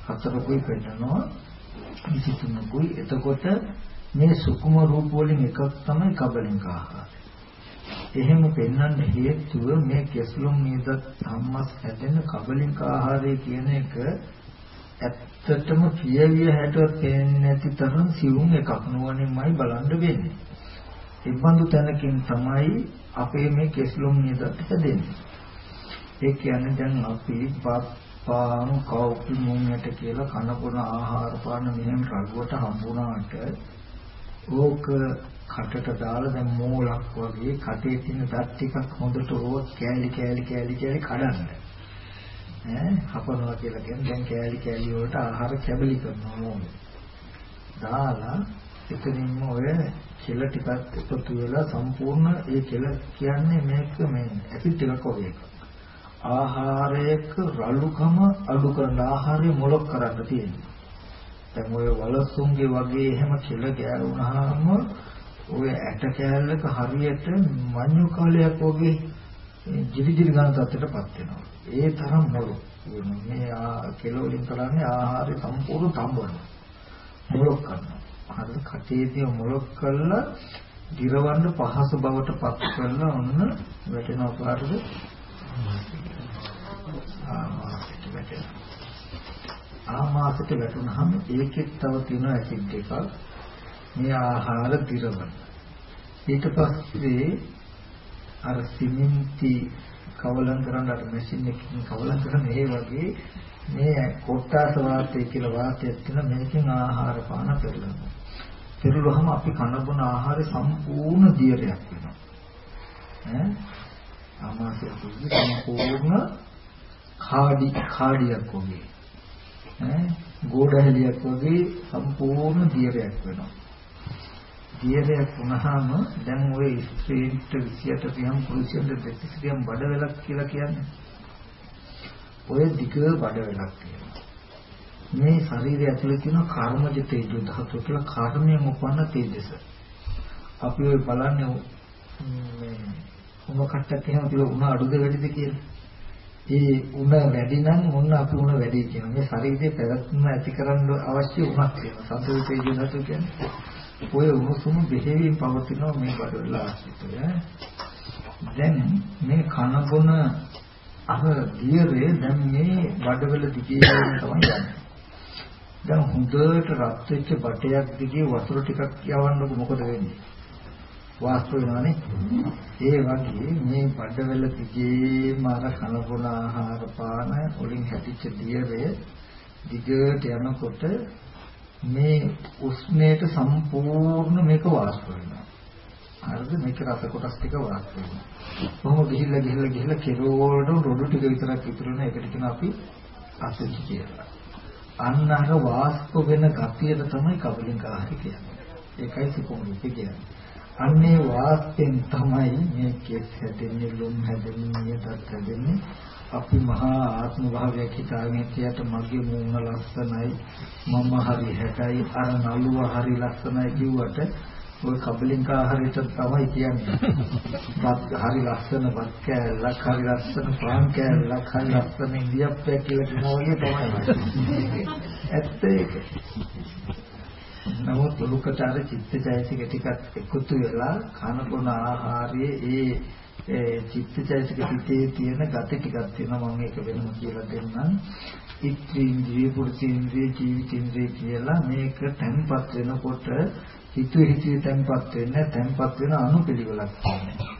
24කුයි පෙන්නනවා. 23කුයි. එතකොට මේ සුකුම රූප වලින් එකක් තමයි කබලින්ක ආහාරය. එහෙම පෙන්වන්න හේතුව මේ කෙස්ලොම් නේද සම්මස් හැදෙන කබලින්ක ආහාරය කියන එක ඇත්තටම කියවිය හැටවත් පේන්නේ නැති තරම් සිවුම් එකක් නුවණින්මයි බලන්න වෙන්නේ. ඉබ්බඳු තැනකින් තමයි අපේ මේ කෙස්ලොම් නියදත් හැදෙන්නේ. ඒ කියන්නේ දැන් අපි පාන් කවුපි මුංගට කියලා කනබුන ආහාර පාන මෙහෙම රගුවට හම්බුණාට ඕක කටට දාලා දැන් මෝලක් වගේ කටේ තියෙන දත් ටිකක් හොඳට රෝත් කෑලි කෑලි කෑලි කෑලි කඩන්න. ඈ හපනවා කියලා කියන්නේ දැන් කෑලි කෑලි වලට ආහාර කැබලි කරනවා මොනේ. දාලා එතනින්ම ඔය කෙල ටිකක් එකතු වෙලා සම්පූර්ණ ඒ කෙල කියන්නේ මේක මේ ඇසිඩ් ටිකක් වගේ එකක්. ආහාරයක රළුකම අඩු කරන ආහාරය මොලොක් කරන්න තියෙනවා. දැන් ඔය වලසුන්ගේ වගේ එහෙම කෙල ගෑරුණාම ඔය ඇට කෑල්ලක හරියට මඤ්ඤු කාලයක් වගේ ජිලි ජිලි ගන්න තත්ත්වයටපත් වෙනවා. ඒ තරම් මොලොක් වෙනවා. මේ කෙල වලින් කරන්නේ ආහාරය සම්පූර්ණ තඹනවා. මොලොක් කරනවා. හරියට කටේදී මොලොක් කරලා දිරවන්න පහසු බවට පත් කරලා ඔන්න වැටෙනවා කාටද ආමාශයට වැටෙනවා ආමාශයට වැටුනහම ඒකෙත් තව තියෙන ඇසිඩ් එකක් මේ ආහාර දිරවන ඊට පස්සේ අර සිමෙන්ති කවලම් කරන්න අර මැෂින් එකකින් කවලම් කරන ඒ වගේ මේ කොට්ටාස වාතය කියලා වාතයක් තියෙන මේකෙන් ආහාර පාන පෙරලනවා. පෙරළුවහම අපි කන බොන ආහාරය සම්පූර්ණ දියරයක් වෙනවා. ඈ ආමාශය සම්පූර්ණ කාඩි කාඩියක් වගේ. ඈ ගෝඩහැලියක් වගේ සම්පූර්ණ දියරයක් වෙනවා. දියරයක් වුණාම දැන් ওই ස්ත්‍රීන්ට 28 තියම් පුරුෂයන්ට 32 තියම් බඩ වෙලක් කියලා කියන්නේ ඔය දිග බඩ වෙලක් තියෙනවා. මේ ශරීරය ඇතුලේ තියෙන කර්මජ තේජෝ ධාතුව කියලා කර්මයෙන් උපන්න තේජස. අපි ඔය බලන්නේ මේ උණ කට්ටක් එහෙම කියලා උණ අඩුද වැඩිද කියලා. ඒ උණ වැඩි නම් මොන්න අපි උණ වැඩි කියනවා. මේ ශරීරයේ පැවැත්ම ඇතිකරන්න අවශ්‍ය උණක් තියෙනවා. සතුරු තේජෝ ධාතුව කියන්නේ. ඔය උණුසුම බෙහෙවින් පවතිනවා මේ බඩවල ආශ්‍රිතව. දැන් මේ කන බොන අර දියරේ දැන් මේ බඩවල දිගේ තමයි යන්නේ. දැන් හොඳට රත් වෙච්ච බටයක් දිගේ වතුර ටිකක් යවන්නකො මොකද වෙන්නේ? වාස්තු වෙනවනේ. ඒ වගේ මේ බඩවල දිගේම අර කනබුන ආහාර පාන වලින් හැදිච්ච දියරේ දිගට යනකොට මේ උෂ්ණයට සම්පූර්ණ මේක වාස්තු වෙනවා. හරිද මේක රස කොටස් ටික වාස් වෙනවා. කොහොම ගිහිල්ලා ගිහිල්ලා ගිහිල්ලා කෙරෝල්ට රොඩු ටික විතරක් ඉතුරු වෙන එකට කියන අපි අසුචි කියලා. අන්න අර වාස්තු වෙන ගතියට තමයි කබලින්කාහරි කියන්නේ. ඒකයි සිකුම්විත කියන්නේ. අන්නේ වාස්තෙන් තමයි මේ කෙස් හැදෙන්නේ ලොම් හැදෙන්නේ නියතත් හැදෙන්නේ අපි මහා ආත්ම භාවයක් හිතාගෙන හිටියට මගේ මූණ ලස්සනයි මම හරි හැටයි අර නළුව හරි ලස්සනයි කිව්වට ඔය කබලින්ක ආහාරයට තමයි කියන්නේ. බත් හරි ලස්සන බත් කෑල්ලක් හරි ලස්සන පාන් කෑල්ලක් හරි ලස්සන ඉන්දියාප්පයක් කියලා කියනවා වගේ තමයි. ඇත්ත ඒක. නමුත් ලුකට අර චිත්තචෛතසික ටිකක් එකතු වෙලා කන බොන ආහාරයේ ඒ ඒ චිත්තචෛතසික පිටේ තියෙන gati ටිකක් තියෙනවා මම ඒක වෙනම කියලා දෙන්නම්. ඉත්‍ත්‍රින්ද්‍රිය පුරුෂේන්ද්‍රිය ජීවිතේන්ද්‍රිය කියලා මේක තැන්පත් වෙනකොට හිතුවේ හිතුවේ තැම්පත් වෙන්නේ තැම්පත් වෙන අනුපිළිවෙලක් තියෙනවා.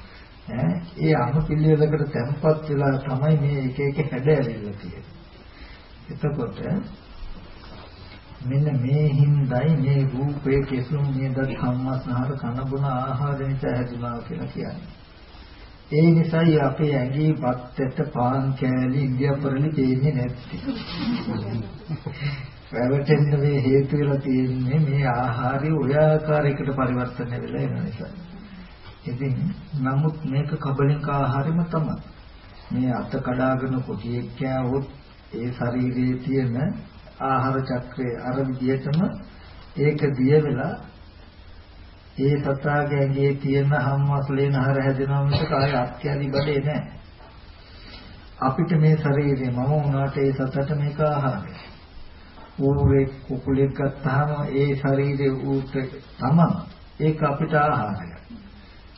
ඈ ඒ අනුපිළිවෙලකට තැම්පත් වෙලා තමයි මේ එක එක හැඩ ඇවිල්ලා තියෙන්නේ. එතකොට මෙන්න මේ හිඳයි මේ රූපයේ කෙසුම් නේද සම්මස්නහර කනබුන ආහාර නිසා හැදුනා කියලා කියන්නේ. ඒ නිසායි අපේ ඇඟේ බත් ඇට පාන් කෑලි ඉන්දියාපරලි දෙන්නේ නැත්තේ. රැවටෙන්න මේ හේතු වෙලා තියෙන්නේ මේ ආහාරي ඔය ආකාරයකට පරිවර්තනය වෙලා එන නිසා. ඉතින් නමුත් මේක කබලින්ක ආහාරෙම තමයි. මේ අත කඩාගෙන කොටියෙක් කෑවොත් ඒ ශරීරයේ තියෙන ආහාර චක්‍රයේ අර විදිහටම ඒක දිය වෙලා ඒ සතාගේ ඇඟේ තියෙන හම්මස්ලේන හර හැදෙනවා මිසක ආය අත්‍යදි බඩේ නැහැ. අපිට මේ ශරීරේ මම වුණාට ඒ සතට මේක ආහාරය. ඌරේ කුකුලෙක් ගත්තාම ඒ ශරීරයේ ඌට තමන් ඒක අපිට ආහාරය.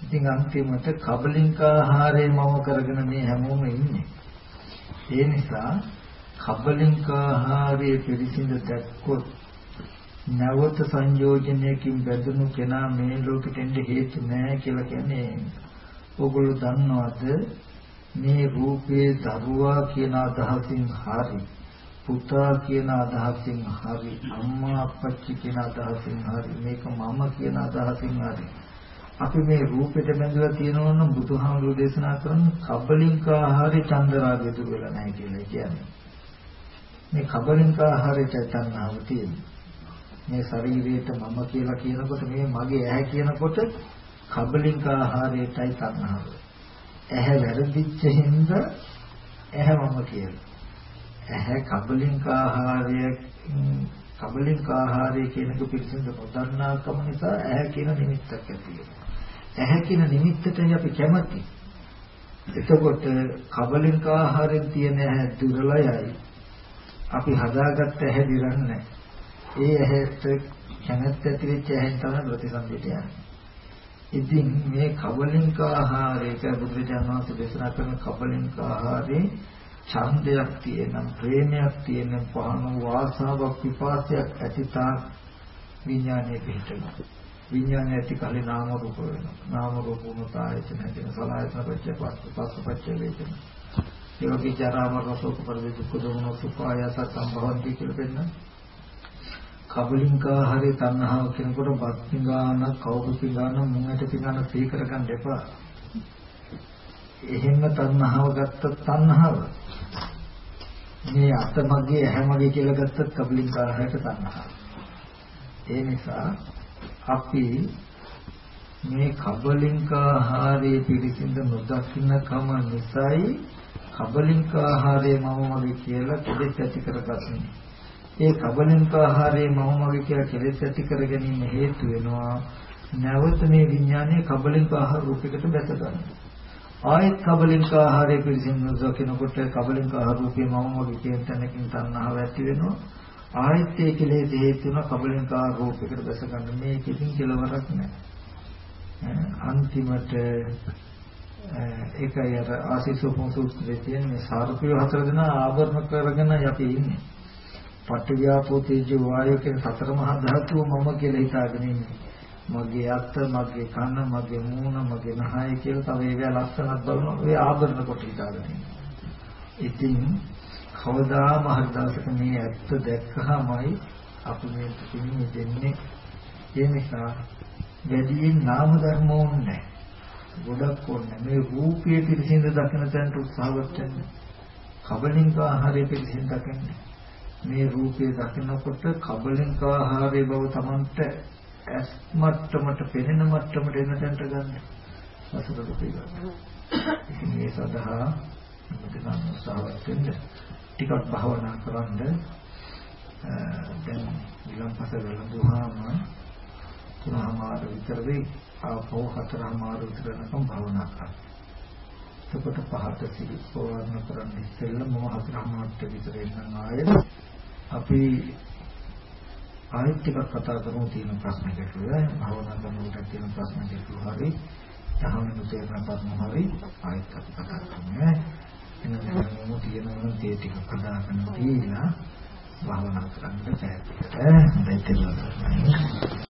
ඉතින් අන්තිමට කබලින්ක ආහාරය මම කරගෙන මේ හැමෝම ඉන්නේ. ඒ නිසා කබලින්ක ආහාරයේ පිළිසිඳ දැක්කොත් නැවත සංයෝජනයකින් බැඳුණු කෙනා මේ ලෝකෙට එන්න හේතු නැහැ කියලා කියන්නේ ඕගොල්ලෝ දන්නවද මේ රූපේ දරුවා කියන අදහසින් හරි පුතා කියන අදහසින් හරි අම්මා අප්පච්චි කියන අදහසින් හරි මේක මම කියන අදහසින් හරි අපි මේ රූපෙට බැඳලා තියෙනවා නම් බුදුහාමුදුරු දේශනා කරන කබලින්ක ආහාරي චන්දරාගය දුර වෙලා නැහැ කියලා කියන්නේ. මේ කබලින්ක ආහාරයට තණ්හාව තියෙනවා. මේ ශරීරයට මම කියලා කියනකොට මේ මගේ ඇහැ කියනකොට කබලින්ක ආහාරයටයි තණ්හාව. ඇහැ වැරදිච්ච හින්දා ඇහැ මම කියලා. ඇහැ කබලින්ක ආහාරය කබලින්ක ආහාරය කියන එක පිළිසිඳ නොදන්නාකම නිසා ඇහැ කියන නිමිත්තක් ඇති වෙනවා. ඇහැ කියන නිමිත්තටයි අපි කැමති. එතකොට කබලින්ක ආහාරයෙන් තියෙන ඇහැ දුර්ලභයි. අපි හදාගත්ත ඇහැ දිරන්නේ. ඒ ඇහැට කැමැත්ත ඇති වෙච්ච ඇහෙන් තමයි ප්‍රතිසන්දිට යන්නේ. ඉතින් මේ කබලින්ක ආහාරයක බුදුරජාණන් වහන්සේ දේශනා කරන කබලින්ක ආහාරේ ඡන්දයක් තියෙනම් ප්‍රේමයක් තියෙනම් පහන වාසාවක් විපාසයක් ඇතිතා විඥානයේ පිහිටනවා විඥානය ඇති කලේ නාම රූප වෙනවා. නාම රූප උනතායතන කියන සලආයතන පච්ච පස්ස පස්ස පච්ච වේදන. ඒ වගේ ජරා මරණ ශෝක පරිදේ දුක්ඛ දෝමන සුඛායස සම්භවಂತಿ කියලා පෙන්නන කබලින්කා හරි තණ්හාව කියනකොට බත් පිඟාන කවුරු පිඟාන මුංගට පිඟාන සී කරගන්න එපා එහෙම තණ්හාව ගත්ත තණ්හාව මේ අතමගේ ඇහැමගේ කියලා ගත්තත් කබලින් කාහයට තණ්හාව. ඒ නිසා අපි මේ කබලින්ක ආහාරයේ පිළිසිඳ නොදකින්න කම නිසායි කබලින්ක ආහාරයේ මම මගේ කියලා කෙලෙස් ඇති කරගන්නේ. ඒ කබලින්ක ආහාරයේ මම මගේ කියලා කෙලෙස් ඇති කර ගැනීම හේතු වෙනවා. නැවත මේ විඥානයේ කබලින්ක ආහාර රූපයකට බැස ගන්නවා. ආයත් කබලින්ක ආහාරය පිළිසින් නොදකිනකොට කබලින්ක ආහාර රූපේ මම වගේ කියන තැනකින් තණ්හාව ඇති වෙනවා. ආයත් ඒ කෙලෙස් හේතු වෙන කබලින්ක ආහාර රූපයකට දැස ගන්න. මේ කිසිම කෙලවරක් නැහැ. අන්තිමට ඒකයි අර ආශිසෝපම සූත්‍රයේ තියෙන මේ සාරපිය හතර දෙනා ආවරණ කරගෙන අපි ඉන්නේ. පටවියාපෝ තේජෝ වායෝ කියන සතර මහා ධාතුව මම කියලා හිතාගෙන ඉන්නේ මගේ අත, මගේ කන, මගේ මූණ, මගේ නහය කියලා තව ඒවා ලස්සනක් බලනවා. ඒ ආභරණ කොට හිතාගෙන ඉතින් කවදාම හරි දවසක මේ ඇත්ත දැක්කහමයි අපි මේ පිළිමි දෙන්නේ. ඒ නිසා වැඩියෙන් නාම ධර්ම ඕනේ ගොඩක් ඕනේ. මේ රූපයේ පිළිසිඳ දකින තැනට උත්සාහවත් වෙන්න. කබලින්ක ආහාරය පිළිසිඳ දකින්න. මේ රූපයේ දකිනකොට කබලින්ක ආහාරයේ බව Tamanට ඇස් මට්ටමට පෙනෙන මට්ටමට එන තැනට ගන්න. අසුරට පිළිගන්න. ඉතින් මේ සඳහා මුදිනා උත්සාහවත් වෙන්න ටිකක් භාවනා කරන්න දැන් ඊළඟපස වෙලඳුවාම තුනමාර විතර වෙයි ආපෝ හතරමාර විතර යනකම් භාවනා කරන්න. එතකොට පහත සිරිපෝවන්න කරන්න ඉස්සෙල්ලා මොහ හතරමාරට විතර එන්න ආයෙත් අපි ආයෙත් ටිකක් කතා කරමු තියෙන ප්‍රශ්න ගැටලුව. භවනා කරනකොට තියෙන ප්‍රශ්න ගැටලුව හරි යහමිනු තේරෙන ප්‍රශ්න හරි ආයෙත් අපි කතා කරමු. එනම් මොන තියෙනවනම් තේ ටික කතාගෙන තියලා භවනා කරන්න බැහැ. හොඳයි